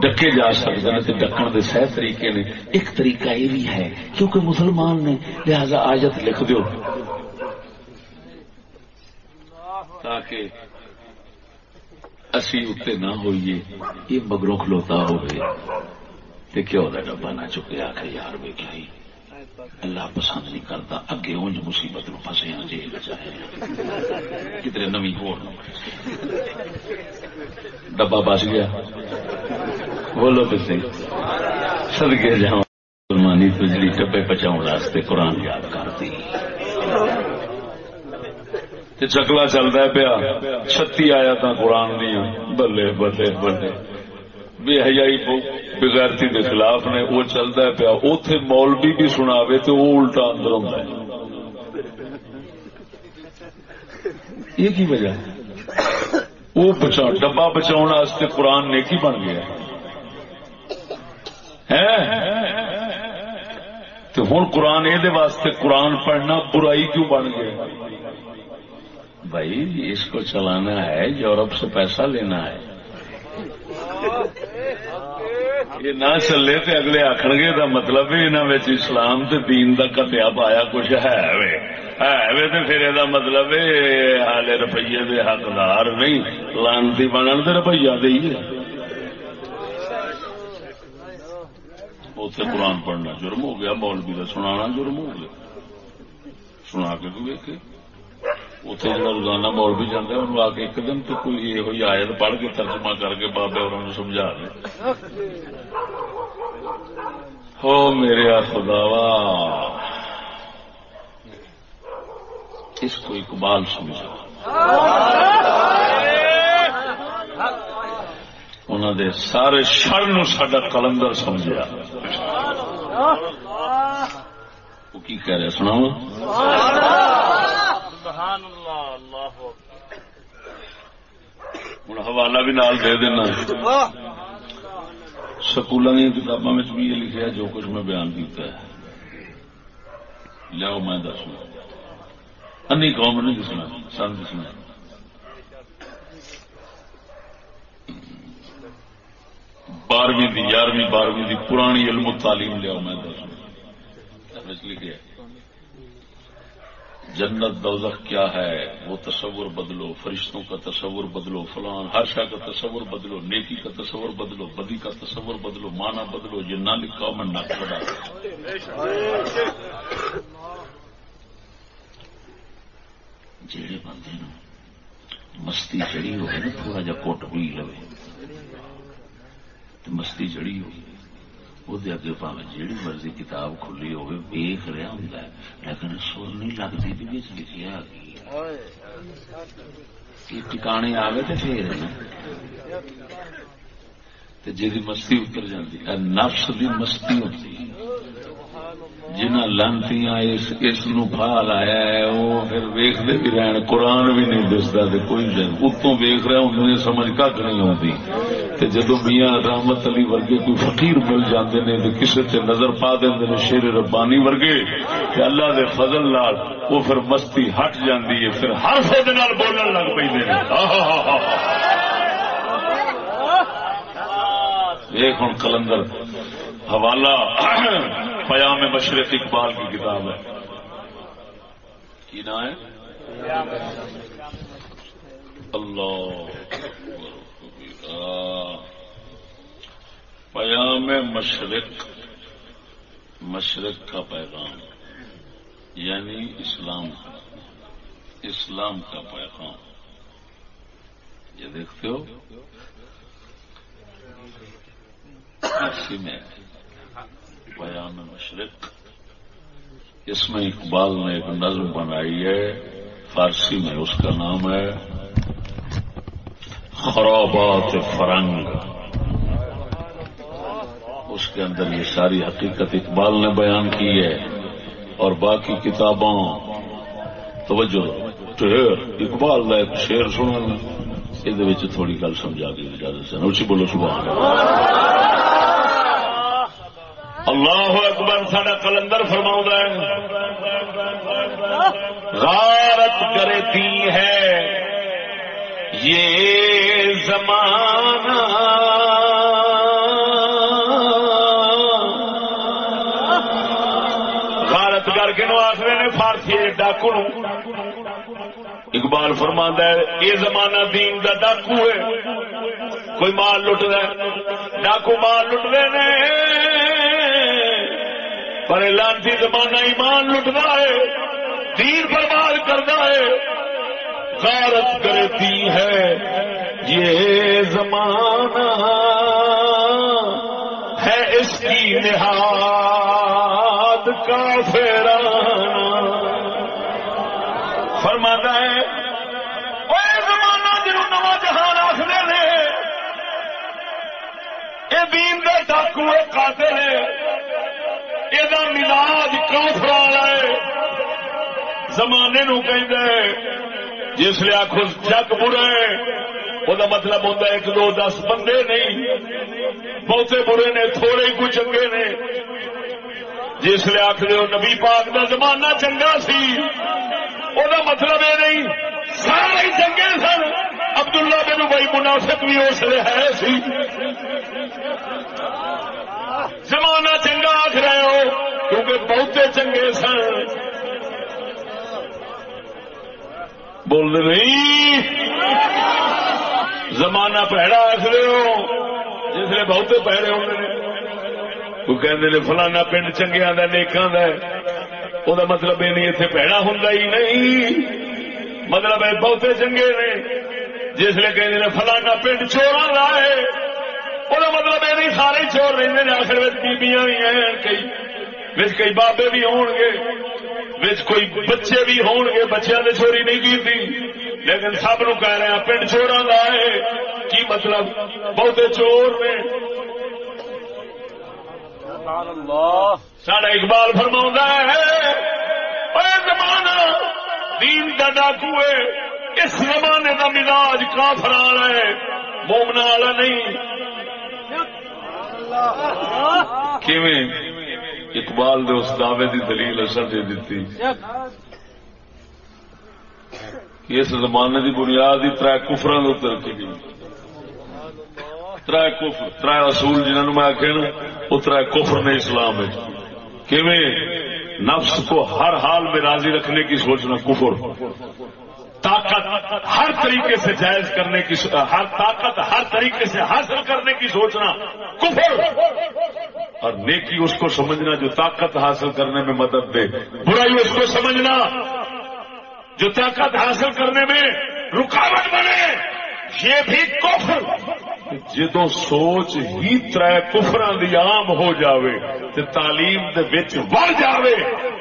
ڈکے جا سکتے ہیں ڈکن کے سہ طریقے نے ایک طریقہ یہ بھی ہے کیونکہ مسلمان نے لہذا آجت لکھ دو تاکہ اسی اتنے نہ ہوئیے، یہ مگروں کھلوتا ہو گئے ڈبا نہ چکے آ کے یار ویک اللہ پسند نہیں کرتا، اگے اونج مصیبت نو پھسے ہاں جیل چاہے کتنے نمی ہو ڈبا بس گیا۔ بولو تو سی سدگے جا مسلمانی بجلی ڈبے بچاؤ واسطے قرآن یاد کرتی۔ چکلا چلتا پیا۔ چھتی آیا تا قرآن دیا بلے بلے بلے۔ بے حیائی بغیرتی کے خلاف نے وہ چلتا پیا۔ اتے مولوی بھی سناوے تو وہ الٹا اندر ہوں یہ کی وجہ وہ بچا ڈبا بچاؤ قرآن نیکی بن گیا۔ تو ہوں قرآن یہ واسطے قرآن پڑھنا برائی کیوں بن گیا؟ بھائی، اس کو چلانا ہے، یورپ سے پیسہ لینا ہے۔ یہ نہ چلے تو اگلے آخر گے کا مطلب انہوں اسلام تے دین دا کٹیا پایا کچھ ہے وے۔ ہے تو پھر یہ مطلب ہالے روپیے دے حقدار نہیں لانتی بنن تو روپیہ دئیے اتنے قرآن پڑھنا جرم ہو گیا، مولوی کا سنا جرم ہو گیا۔ سنا کے تو ویک اتنے جا روزانہ مول بھی جانا ان آ کے ایک دن تو کوئی یہ آیت پڑھ کے ترجمہ کر کے بابے اور سمجھا دے ہو میرے خداوا اس کو اقبال سمجھا انہوں نے سارے شر نو سڈا کلندر سمجھا کی کہہ رہے سنا ہوں حوالہ بھی نال دے دینا۔ سکولوں کتابوں میں بھی یہ لکھا جو کچھ میں بیان کیتا ہے۔ لیاؤ میں دسوں۔ انی قوم نہیں دسنا سن دسنا بارہویں یارویں بارہویں پرانی علم و تعلیم لیاؤ میں دسوں۔ لکھے جنت دوزخ کیا ہے؟ وہ تصور بدلو، فرشتوں کا تصور بدلو، فلان ہر شاہ کا تصور بدلو، نیکی کا تصور بدلو، بدی کا تصور بدلو، مانا بدلو، یہ نہ لکھا میں نہ بڑا جڑے بندے نا، مستی چڑی ہوگی نا تھوڑا جا کوٹ ہوئی لو مستی چڑی وہ اگے پاوے جیڑی مرضی کتاب ویخ رہا ہوں لیکن سر نہیں لگتی ٹکانے آئے تو پھر جی مستی اتر جاتی ہے۔ نفس کی مستی ہوتی جنہ لانتی اس پا لایا ہے، وہ پھر ویختے بھی رہن۔ قرآن بھی نہیں دستا کوئی اتوں ویخ رہا ہوں سمجھ کھ نہیں آتی تے جدو میاں رحمت علی ورگے کوئی فقیر مل جاندے نے تو کسی سے نظر پا دیں شیر ربانی ورگے کہ اللہ دے فضل لال وہ پھر مستی ہٹ جاندی ہے۔ پھر ہر فد بولن لگ پہ ایک ہوں کلندر، حوالہ پیام مشرق اقبال کی کتاب ہے۔ کی نام ہے؟ اللہ۔ پیام مشرق مشرق کا پیغام یعنی اسلام اسلام کا پیغام۔ یہ دیکھتے ہو؟ میں بیان مشرق، اس میں اقبال نے ایک نظم بنائی ہے، فارسی میں اس کا نام ہے، خرابات فرنگ۔ اس کے اندر یہ ساری حقیقت اقبال نے بیان کی ہے، اور باقی کتابوں توجہ اقبال کا ایک شیر سنا یہ تھوڑی گل سمجھا دی اجازت سے اچھی بولو صبح اللہ اکبر ساڈا کلندر فرما غارت کرتی ہے یہ زمانہ غارت کر کے نو آخر نے فارسی ڈاکو اقبال فرما ہے، یہ زمانہ دین دا ڈاکو ہے۔ کوئی مال لٹ ہے۔ ڈاکو مال لٹ رہے ہیں پر لانتی زمانہ ایمان لٹتا ہے۔ دین برباد کرتا ہے۔ غارت کرتی ہے۔ یہ زمانہ یہ ڈاکو قاتل ہے یہ ملاج کافر والا ہے۔ زمانے نو کہ جس لیے آخو جگ برا وہ مطلب ہوتا ہے ایک دو دس بندے نہیں، بہتے برے نے، تھوڑے کو چنگے نے۔ جس لیے آخر نبی پاک کا زمانہ چنگا سی وہ مطلب یہ نہیں، سارے چنگے سن۔ عبداللہ بن بھائی منافق بھی اس لیے ہے سی۔ زمانہ چنگا آخ رہے ہو، کیونکہ بہتے چنگے سن۔ بول نہیں۔ زمانہ پیڑا آخ رہے ہو، جس نے بہتے پیڑے ہوتے ہیں وہ کہ فلانا پنڈ چنگیا نیکاں وہ مطلب یہ نہیں اتنے پیڑا ہوں ہی نہیں۔ مطلب بہتے چنگے نے۔ جس لیے کہ فلانا پنڈ چورا لائے وہ مطلب یہ نہیں سارے چور رہتے ہیں آخر بیبیاں بھی ہیں، کئی بچ کئی بابے بھی ہون گے بچ کوئی بچے بھی ہون گے بچیاں نے چوری نہیں کی تھی لیکن سب نو کہہ رہے ہیں، پنڈ چورا کا ہے۔ کی مطلب؟ بہتے چور نے۔ ساڈا اقبال فرما ہے زمانہ، دین کا ڈاکو ہے۔ اس زمانے کا مزاج کافر والا ہے مومنا والا نہیں۔ اقبال نے اس دعوے کی دلیل اثر دے دیتی کہ اس زمانے کی بنیاد ہی تر کفران رکھی گئی۔ تر کفر تر اصول جنہوں میں آخ وہ تر کفر نے اسلام کیویں؟ نفس کو ہر حال میں راضی رکھنے کی سوچنا کفر۔ طاقت ہر طریقے سے جائز کرنے کی ہر طاقت ہر طریقے سے حاصل کرنے کی سوچنا کفر! اور نیکی اس کو سمجھنا جو طاقت حاصل کرنے میں مدد دے۔ برائی اس کو سمجھنا جو طاقت حاصل کرنے میں رکاوٹ بنے۔ یہ بھی کفر۔ جدو سوچ ہی تر کفر دی عام ہو جاوے تے تعلیم دے وچ وڑ جاوے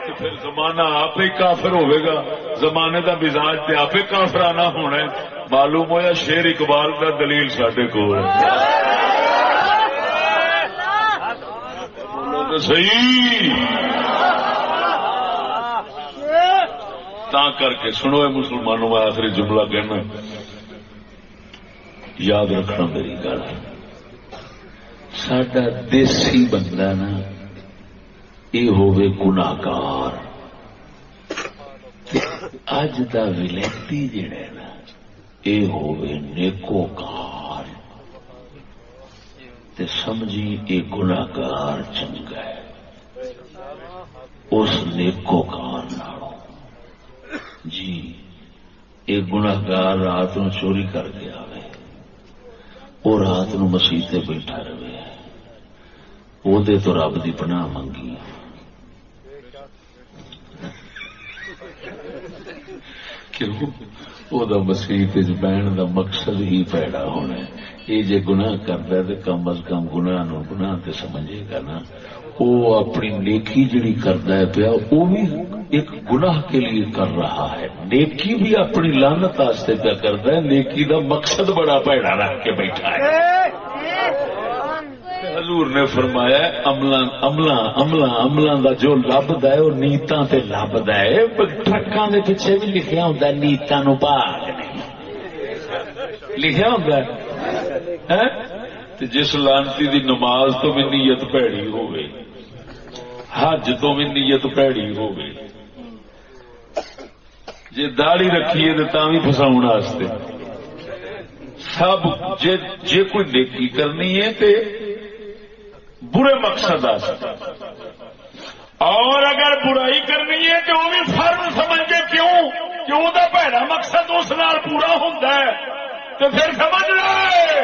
تے پھر زمانہ آپ ہی کافر ہوئے گا۔ زمانے دا مزاج تے آپ ہی کافرانہ ہونا ہے۔ معلوم ہویا شیر اقبال دا دلیل سڈے کو صحیح۔ تا کر کے سنو مسلمانوں میں آخری جملہ کہنا یاد رکھنا میری گل۔ سڈا دیسی بندہ نا یہ ہوے گناگار اج دا ولتی جڑا نا یہ ہوے نیکوکار۔ تے سمجھی یہ گناگار چنگا ہے۔ اس نیکوکار نالوں۔ جی یہ گناگار رات نو چوری کر کے آئے وہ رات نو مسیح بیٹھا رہے وہ تو رب کی پناہ منگی کیوں؟ مسیح بہن کا مقصد ہی پیدا ہونا یہ جی گناہ کرتا تو کم از کم گناہ نو گناہ تے سمجھے گا نا۔ وہ اپنی نیکی جڑی کرتا ہے پیا، وہ بھی ایک گناہ کے لیے کر رہا ہے۔ نیکی بھی اپنی لانت آستے پہ کرتا ہے، نیکی دا مقصد بڑا پیڑا رکھ کے بیٹھا ہے۔ حضور نے فرمایا عملہ عملہ عملہ عملہ دا جو لبد ہے، وہ نیتاں تے لبد ہے۔ ٹرکاں دے پیچھے بھی لکھیا ہوندا نیتاں نو پاک نہیں۔ لکھیا ہوندا ہے؟ ہاں؟ جس لانتی دی نماز تو بھی نیت پیڑی ہوئے حج تو بھی نیت پیڑی ہوئے جی داڑی رکھیے تو بھی فساؤ سب جے کوئی نیکی کرنی ہے تے برے مقصد اور اگر برائی کرنی ہے تو وہ بھی فرم سمجھ کے کیوں؟ کیوں دا پہلا مقصد اس نال پورا ہوتا ہے؟ تو پھر سمجھ رہے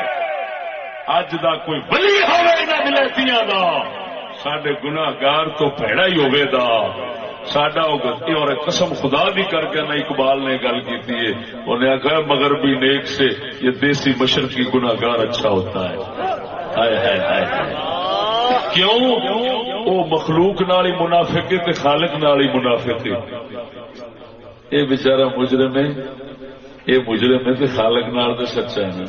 اج دا کوئی بلی ہوئے ملتیاں دا۔ سڈے گناگار تو پیڑا ہی ہوئے دا۔ سڈا اور قسم خدا بھی کر کے نہ اقبال نے گل کی انہیں آخر مگر بھی نیک سے یہ دیسی مشرقی گناگار اچھا ہوتا ہے۔ ہائے ہائے ہائے کیوں؟ وہ مخلوق نال ہی منافق تے خالق نال ہی منافق یہ بچارا مجرم ہے۔ یہ مجرم ہے تے خالق نال تو سچا ہے نا۔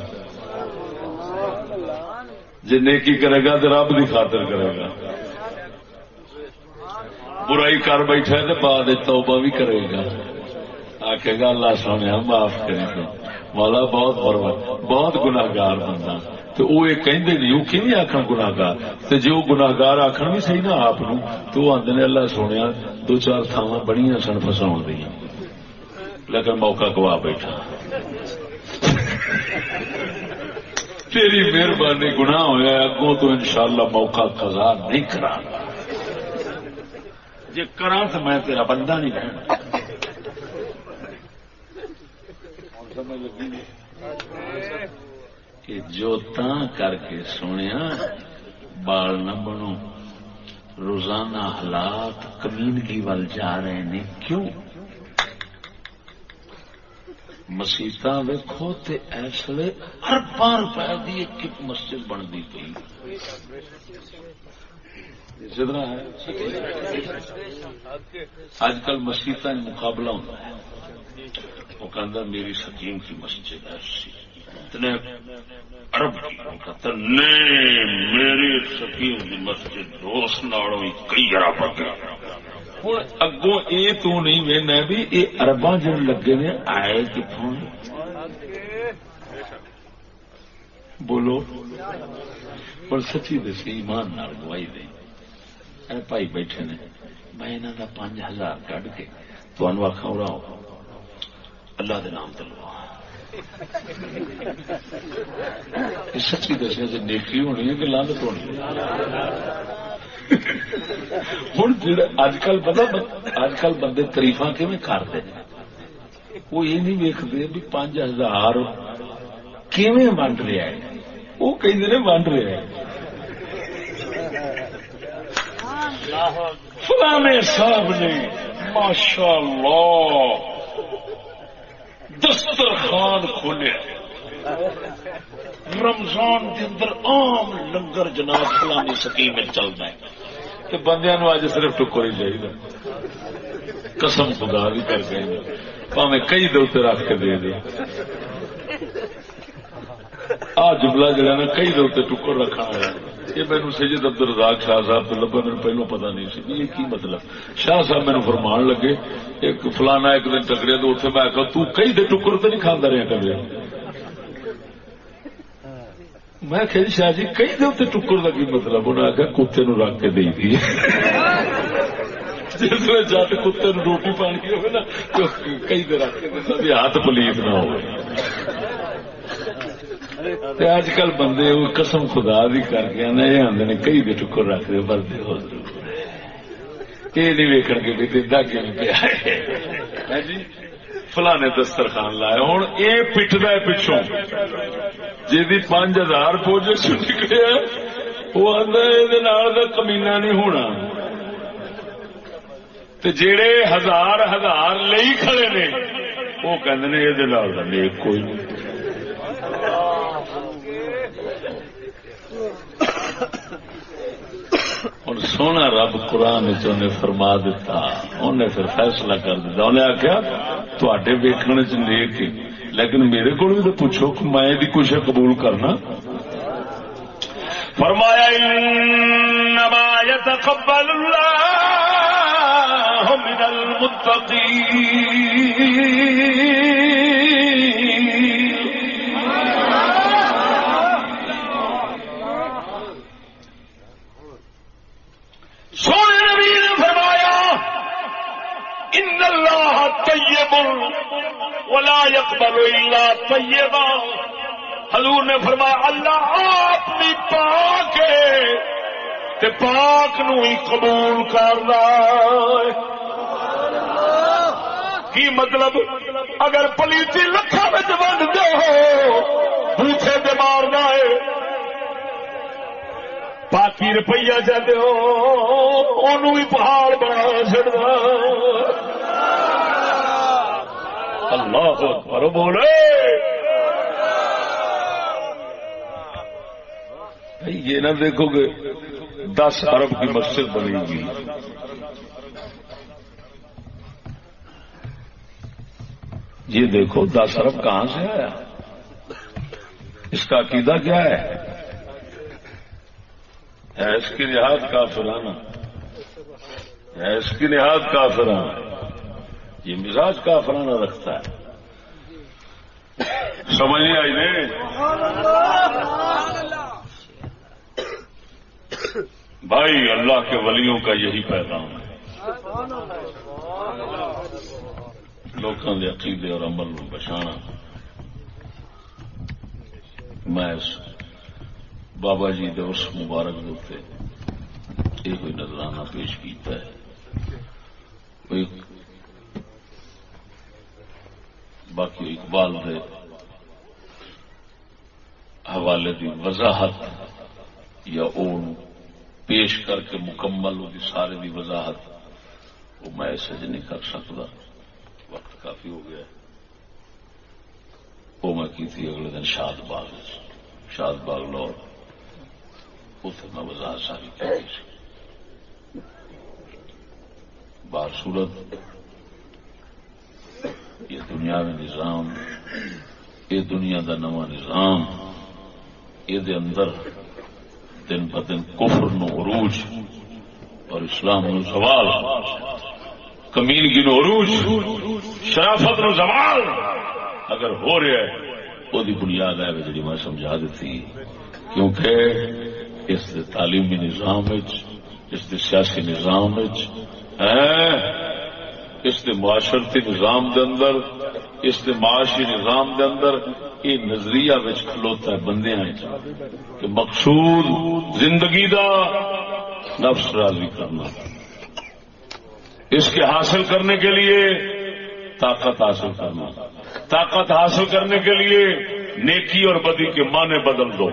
جی نیکی کرے گا تو رب کی خاطر کرے گا۔ برائی کر بیٹھا تو بعد توبہ بھی کرے گا۔ آخے گا اللہ سونے معاف کرے گا مولا بہت برباد بہت گناگار بندہ۔ تو وہ یہ کہیں نہیں وہ آخر گناگار تو جی وہ گناگار آخر بھی صحیح نا آپ تو وہ آدھے اللہ سونے ہاں دو چار تھاوا بڑی سن فساؤ دیا لیکن موقع گوا بیٹھا۔ تیری مہربانی گنا ہوا اگوں تو انشاءاللہ موقع خزا نہیں کرا۔ جی کرا تو میں تیرا بندہ نہیں رہنا۔ جی؟ کہ جو تا کر کے سنیا بال نہ بنو، روزانہ حالات کمینگی وال جا رہے ہیں، کیوں؟ مسیطا ویکو تو اس لیے ارباں روپے کی ایک مسجد بنتی پی اج کل مسیطا مقابلہ ہوتا ہے۔ وہ کہ میری سکیم کی مسجد ہے۔ اتنے ارب نہیں، میری سکیم دی مسجد دوست نالوں کئی ارب گیا ہوں، اگوں یہ تو نہیں وہنا بھی یہ ارباں جن لگے نے، آئے کتوں بولو۔ پر سچی دسی، ایمان نال گواہی دے اے بھائی بیٹھے نے میں انہوں کا پانچ ہزار کڈ کے تمہوں آخا اڑاؤ اللہ دے نام تلوا سچی دسیا جی نیکی ہونی ہے کہ لانت ہونی ہوں جڑا اج کل پتا اج کل بندے تریفا کیون کرتے وہ یہ نہیں ویکتے بھی پانچ ہزار کیون ونڈ رہا ہے وہ کئی دن ونڈ رہا ہے فلانے صاحب نے ماشاء اللہ دسترخان کھولیا رمضان کے اندر عام لنگر جناب فلانی سکیم چلتا ہے۔ بندیا نو اج صرف ٹکر ہی چاہیے قسم خدا بھی کر گئے پاوے کئی دے رکھ کے دے دے۔ آ جملہ جڑا نا کئی دے ٹکر رکھا ہوا یہ مینو سید عبد الرزاق شاہ صاحب تو لبا میرے پہلو پتا نہیں سی۔ یہ کی مطلب؟ شاہ صاحب مینو فرمان لگے، ایک فلانا ایک دن ٹکرے تو اتنے میں آخا تو کئی دے ٹکر تو نہیں کھانا رہا کبھی؟ میں کہ جی شاہ جی کئی دے اتنے ٹکر کا کی مطلب؟ انہیں آخیا کتے نو رکھ کے دے دی جس میں جٹ کتے نو روٹی پانی ہوگی نا کئی دے رکھ کے جی، ہاتھ پلیت نہ ہو اج کل بندے قسم خدا بھی کر کے یہ آدھے نے کئی بھی ٹکر رکھ دے بردے ہو یہ نہیں ویکن گے بھی دا کیوں پیا۔ ہاں جی؟ فلانے دسترخان لایا ہوں یہ پٹد پچھوں۔ جی پانچ ہزار پوجے چ نکلے وہ آدھا یہ کمینا نہیں ہونا۔ جڑے ہزار ہزار لئی کھڑے نے وہ کہنے یہ کوئی۔ نہیں ہوں سونا رب قرآن چ فرما دیتا، انہیں پھر فیصلہ کر دیتا۔ انہیں آخیا تے ویکن چ نیک لیکن میرے کو بھی تو پوچھو کہ میں یہ کچھ قبول کرنا۔ فرمایا، انما يتقبل الله من المتقين سونے نبی نے فرمایا، ان اللہ طیب ولا يقبل الا طیبا. حضور نے فرمایا، اللہ آپ بھی پاک ہے، تے پاک نو ہی قبول کرنا کی مطلب اگر پلیتی لکھا بچ ونڈ دے ہو بوٹے دے مارنا ہے باقی روپیہ چاہتے ہو بھی پہاڑ بنا چڑا اللہ پر بولے۔ یہ نہ دیکھو گے دس ارب کی مسجد بنے گی یہ دیکھو، دس ارب کہاں سے آیا؟ اس کا عقیدہ کیا ہے؟ اس کی نہاد کافرانہ ہے اس کی نہاد کا فرانا یہ مزاج کا فرانا رکھتا ہے۔ سمجھ نہیں آئی نہیں بھائی، اللہ کے ولیوں کا یہی پیغام ہے۔ لوگوں کے عقیدے اور عمل میں بچانا۔ میں بابا جی دے اس مبارک دے یہ کوئی نظرانہ پیش کیتا ہے۔ باقی اقبال دے حوالے دی وضاحت یا اون پیش کر کے مکمل وہ سارے دی وضاحت وہ میں سج نہیں کر سکتا۔ وقت کافی ہو گیا وہ میں کی تھی اگلے دن شاد باغ شاد باغ لاہور۔ میں وضاحت ساری کی بار صورت یہ دنیا میں نظام، یہ دنیا دا نواں نظام، یہ اندر دن ب دن کفر نو عروج اور اسلام نو زوال کمیونگی نو عروج، شرافت نو زوال۔ اگر ہو رہا ہے، وہ بنیاد ہے جی میں سمجھا دیتی۔ کیونکہ اس تعلیمی نظام اس سیاسی نظام اس معاشرتی نظام دے اندر، اس معاشی نظام دے اندر یہ نظریہ بچ کھلوتا ہے بندے کہ مقصود زندگی دا نفس راضی کرنا۔ اس کے حاصل کرنے کے لیے طاقت حاصل کرنا۔ طاقت حاصل کرنے کے لیے نیکی اور بدی کے معنی بدل دو۔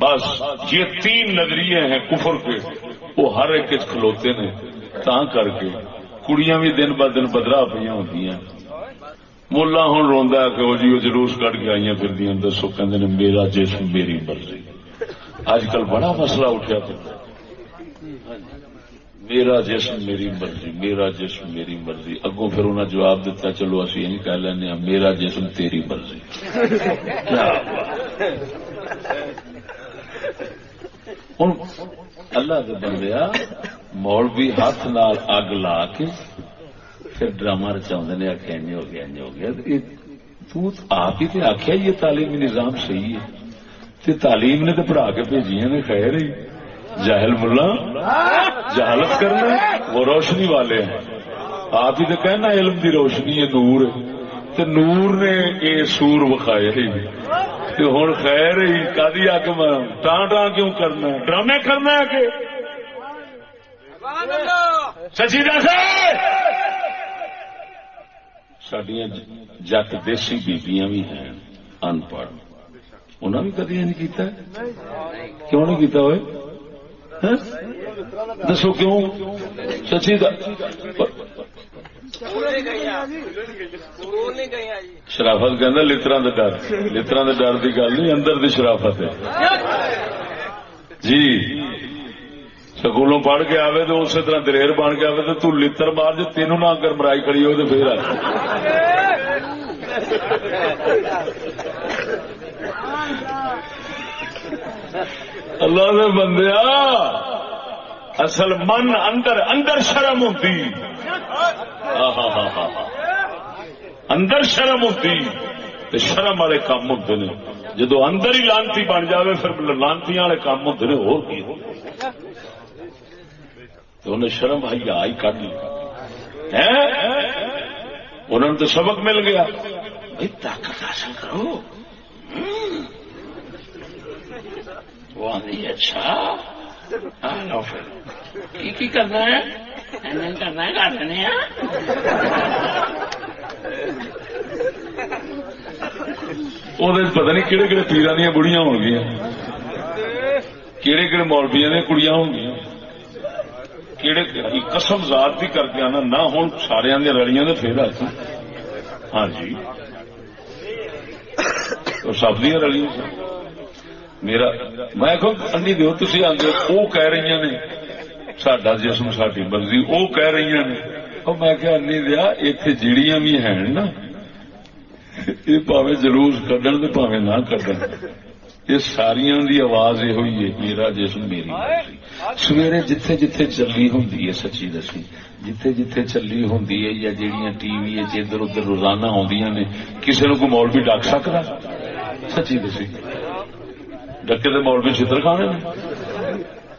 بس یہ تین نظریے ہیں کفر کے، وہ ہر ایک کھلوتے نے تا کر کے کڑیاں بھی دن ب دن بدرا پہ ہوتی ہیں۔ ملا ہوں روا کہ وہ جی وہ جلوس کٹ کے آئی پھر دسو کہ میرا جسم میری مرضی۔ اج کل بڑا مسئلہ اٹھا میرا جسم میری مرضی، میرا جسم میری مرضی۔ اگوں پھر انہیں جواب دیتا چلو اسی یہی کہہ لینا ہاں، میرا جسم تیری مرضی۔ ہوں۔ اللہ کے بندیا مول بھی ہاتھ نال اگ لا کے پھر ڈرامہ رچا نے آخیا ہو گیا ہو گیا تو آپ ہی آخیا یہ تعلیمی نظام صحیح ہے؟ تعلیم نے تو پڑھا کے بھیجیاں نے، خیر ہی۔ جاہل ملا، جہالت کرنا وہ روشنی والے ہیں۔ آپ ہی تو کہنا علم دی روشنی ہے، نور تو نور نے یہ سور وکھایا ہی ہوں خیر ہی کدی اگ ٹان ٹان کیوں کرنا ڈرامے کرنا ہے کہ؟ سچی دس سڈیا جت دیسی بیبیاں بھی ہیں ان پڑھ انہوں نے کدی نہیں کیتا کیوں نہیں کیتا ہوئے؟ ہاں؟ دسو کیوں؟ سچی شرافت کہ لطرا ڈر۔ لطرا ڈر کی گل نہیں، اندر دی شرافت ہے۔ جی۔ سکولوں پڑھ کے آئے تو اسی طرح دلیر بن کے آئے تو لر مار جو تینوں نہ اگر مرائی کڑی ہو تو پھر آ۔ اللہ نے بندیا اصل من اندر اندر شرم ہوتی۔ اندر شرم ہوتی شرم والے کام ہوتے ہیں جدو اندر ہی لانتی بن جائے پھر مطلب لانتی والے کام ہوتے ہیں اور کی؟ تو انہیں شرم آئی آئی کٹ لی۔ انہوں نے تو سبق مل گیا۔ بھائی طاقت حاصل کرو۔ وہ آدھی اچھا۔ کی کرنا ہے؟ کرنا ہے، کر کاٹنے پتا نہیں کہڑے کہڑے پیران دیا بڑیاں ہو گیا کہڑے کہڑے مولبیا دیا کڑیاں ہو گیا کہڑے قسم ذات بھی کر کے آنا، نہ ہوں سارے رلیاں تو پھر آتی ہاں جی۔ تو سب دیا رلیاں میرا میں انڈی دو تھی آگے وہ کہہ رہی نے سڈا جسم ساری مرضی وہ کہہ رہی نے میں کہ انی دیا اتنے جیڑیاں بھی ہیں نا یہ پاوے جلوس کڈن تو پاوے نہ کڈن یہ ساریا دی آواز یہ ہوئی ہے میرا جسم میری سویرے جتھے جتھے چلی ہوں سچی دسی جتھے جتھے چلی ہوں یا جہاں ٹی وی ادھر ادھر روزانہ آدی نے کسی نے کوئی مول بھی ڈک سکتا سچی دسی ڈکے تو مول بھی چتر کھانے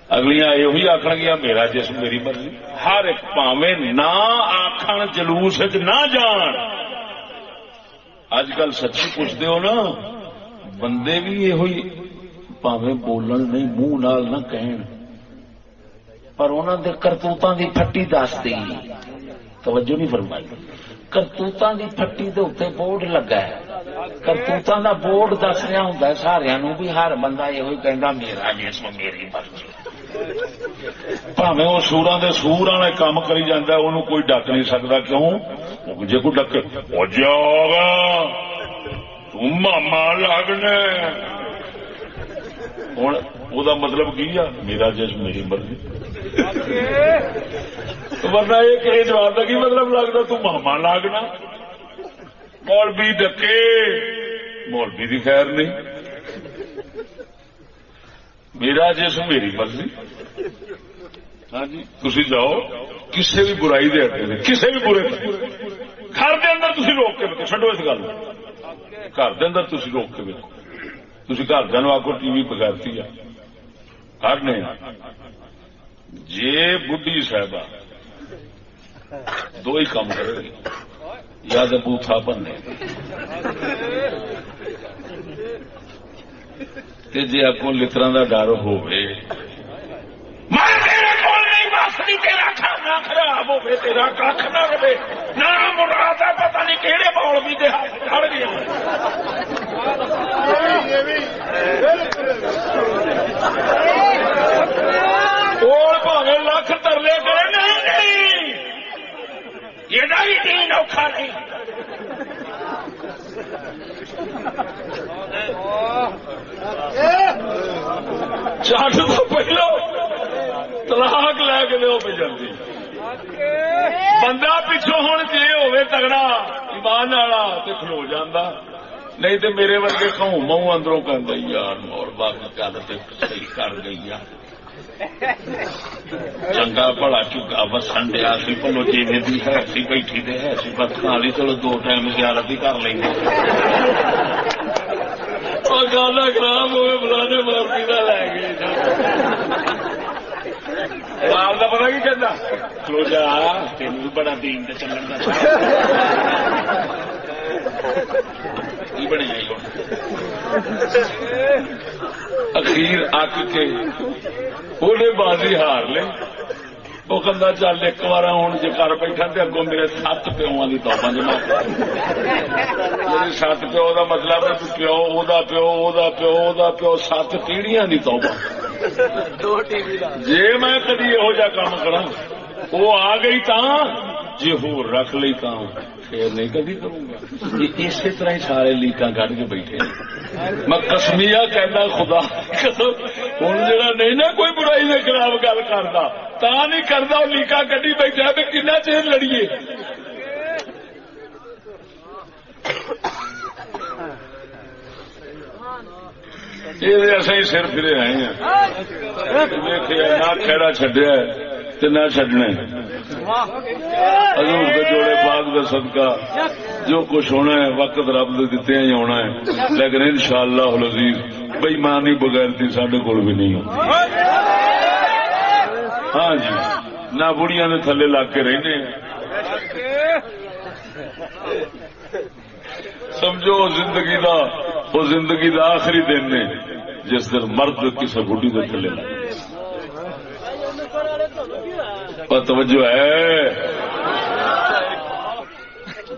اگلیاں یہ آخر گیا میرا جسم میری مرضی۔ ہر ایک پاوے نہ آخر جلوس نہ جان۔ اج کل سچی پوچھتے ہو نا، بندے بھی یہ پاوے بولن نہیں، منہ نال نہ کہن۔ پر انہوں نے کرتوتوں کی پٹی دس دی توجہ نہیں فرمائی۔ کرتوتوں کی پٹی کے اتنے بورڈ لگا ہے کرتوتوں کا بورڈ دس رہا ہوں سارا بھی ہر بندہ یہ کہہ میرا جسم میری مرضی پاوے وہ سورا دے سور والے کام کری جانا انہوں کوئی ڈک نہیں سکتا کیوں جی کوئی ڈکے جاگا ماما لگنا ہوں وہ مطلب کی ہے میرا جسم میری مرضی ورنہ یہ جواب کا کی مطلب لگتا تو ماما لگنا؟ مولوی ڈکے مولوی دی خیر نہیں۔ میرا جسم میری مرضی۔ ہاں جی تھی جاؤ۔ کسی بھی برائی دے اڈے کسی بھی برے گھر دے اندر تھی روک کے دیکھو چڈو اس گل۔ گھر دے اندر تھی روک کے دیکھو تھی گھر دن آخو ٹی وی بغیرتی ہے ہر نے۔ جی بڈی صاحبہ۔ دو ہی کام کرے۔ گی یا تو بوتھا بننے۔ جی آپ کو لطرا کا ڈر ہو خراب تیرا کھ نہ رہے۔ نہ مراد نہیں کہڑے گیا پاوے لکھ ترلے کرے نہیں نہیں یہ دین اوکھا نہیں چٹ تو پہلو طلاق لے کے لو پہ جلدی بندہ پچھو ہوں جی ہوے تگڑا ایمان والا تو کھلو جانا نہیں تو میرے ورگے کہوں مئو اندروں کہ یار مور باقی گل تو صحیح کر گئی یار چنگا بڑا چکا وسن دیا سی پلو جی بھی ہے سی بیٹھی دے ہے سی بتخا والی چلو دو ٹائم زیارت ہی کر لیں گے گانا خراب ہوئے بلانے مارکی کا لے گئے لال کا پتا کی کہنا کلو جا تین بڑا دین چلن کا بنے اخیر اک کے وہ بازی ہار لے وہ کہا چل ایک بار ہوں جی کر بیٹھا تو اگوں میرے سات پیو کی توبہ جمع سات پیو کا مطلب ہے پیو او پیو پیو پیو سات پیڑیاں کی توبہ جی میں کدی یہو جا کام کرا وہ آ گئی تا جی ہو رکھ لی تا پھر نہیں کبھی کروں گا۔ اسی طرح ہی سارے لیکا کٹ کے بیٹھے میں کسمیا کہنا خدا ہوں جا نہیں نا کوئی برائی نے خراب گل کرتا تا نہیں کرتا وہ لیکا کٹی بیٹھا بھی کنا چیر لڑیے؟ یہ ہی سر پھرے آئے ہیں۔ کھیڑا چڈیا نہ چڈنا حضور کے جوڑے پاک کا صدقہ۔ جو کچھ ہونا ہے، وقت رب دیتے ہی ہونا ہے۔ لیکن ان شاء اللہ لذیذ بئی ماں بغیر تھی سڈے کول بھی نہیں ہو ہاں جی نہ بڑیاں نے تھلے لا کے رہنے سمجھو زندگی دا، وہ زندگی دا آخری دن نے جس دن مرد کسی بڑھی کے تھلے لگے۔ توجہ ہے۔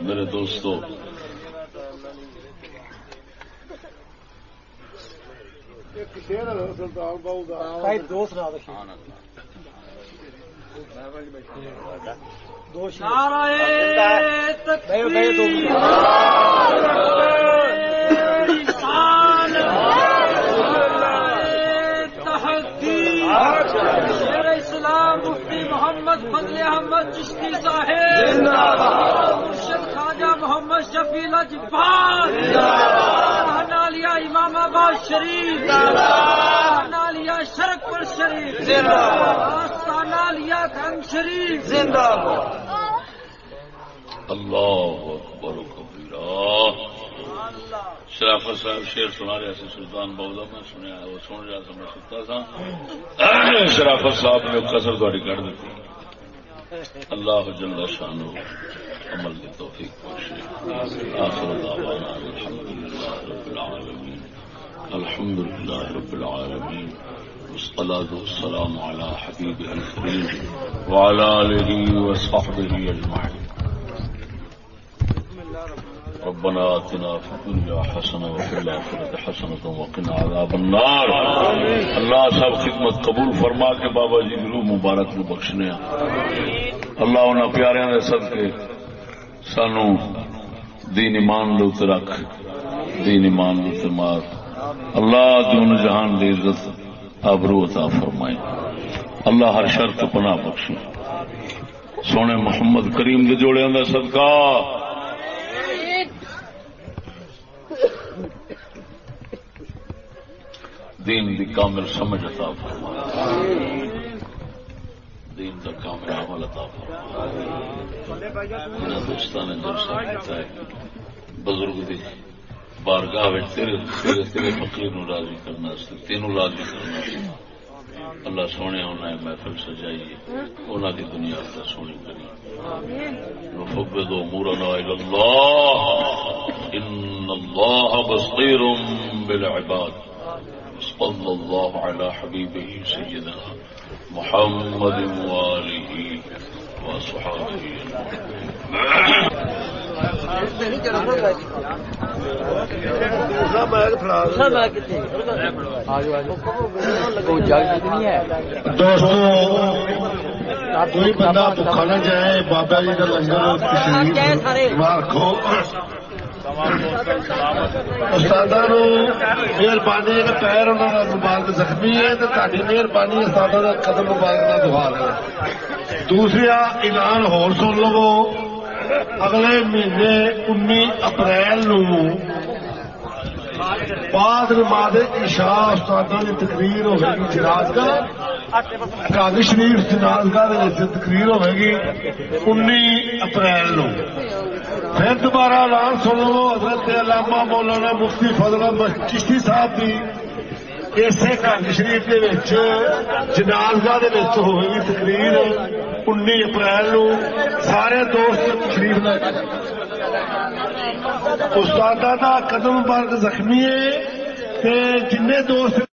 میرے دوستو دوست دو محمد فضل احمد چشتی صاحب۔ مرشد خواجہ محمد شفیع لجپال نالیا امام آباد شریف۔ نالیا شرکپور شریف۔ نالیا گنگ شریف۔ زندہ اللہ اکبر کبیرہ۔ شرافت صاحب شیر سنا رہا سی سلطان بہت میں سنیا وہ سن رہا تھا میں ستا تھا۔ شرافت صاحب نے کسر تھوڑی کٹ دیتی۔ اللہ جل شانو عمل کی توفیق آخر دعوانا الحمد للہ رب العالمین۔ الحمد للہ رب العالمین۔ والصلاة والسلام على حبيبه الكريم وعلى آله وصحبه أجمعين ربنا آتنا في الدنيا حسنة وفي الآخرة حسنة وقنا عذاب النار. اللہ سب خدمت قبول فرما کے بابا جی روح مبارک نو بخشنے اللہ انہوں پیاریاں دے صدقے سانو دین ایمان لوت رکھ دین ایمان لوت مار۔ اللہ دون جہان دی عزت آبرو عطا فرمائے۔ اللہ ہر شرط پناہ بخشے۔ سونے محمد کریم دے جوڑے اندر صدقہ۔ دین دی کامل سمجھ عطا فرما دین کا کامل عمل عطا فرما دوستان نے جلسہ کیتا ہے، بزرگ دی بارگاہ وچ تیرے تیرے تیرے فقیر نو راضی کرنا تینوں راضی کرنا اللہ سونے انہیں محفل سجائیے انہوں کی دنیا کا سونی کری آمین نفبد امورنا الى الله ان الله بصير بالعباد۔ صلى الله على حبيبه سيدنا محمد وآله وصحابه دوستو کوئی بندہ بخا نہ جائے بابا جی کا لنگر رکھو مہربانی پیر انہوں مبارک زخمی ہے تو تاری مہربانی استاد کا قدم مبارک کا دفاع ہے دوسرا، اعلان ہو سن لو۔ اگلے مہینے انی اپریل نو بعد نماز عشاء استادوں کی تقریر ہوگی، جناز کا کاغ شریف جناز گاہ تقریر ہوگی انی اپریل نو۔ پھر دوبارہ اعلان سن لو، حضرت علامہ مولانا مفتی فضل احمد چشتی صاحب کی اسی کاغ شریف دے کے جناز گاہ ہوگی تقریر انی اپریل نو۔ سارے دوست تقریر نہ استاد کا قدم پر زخمی ہے جن دوست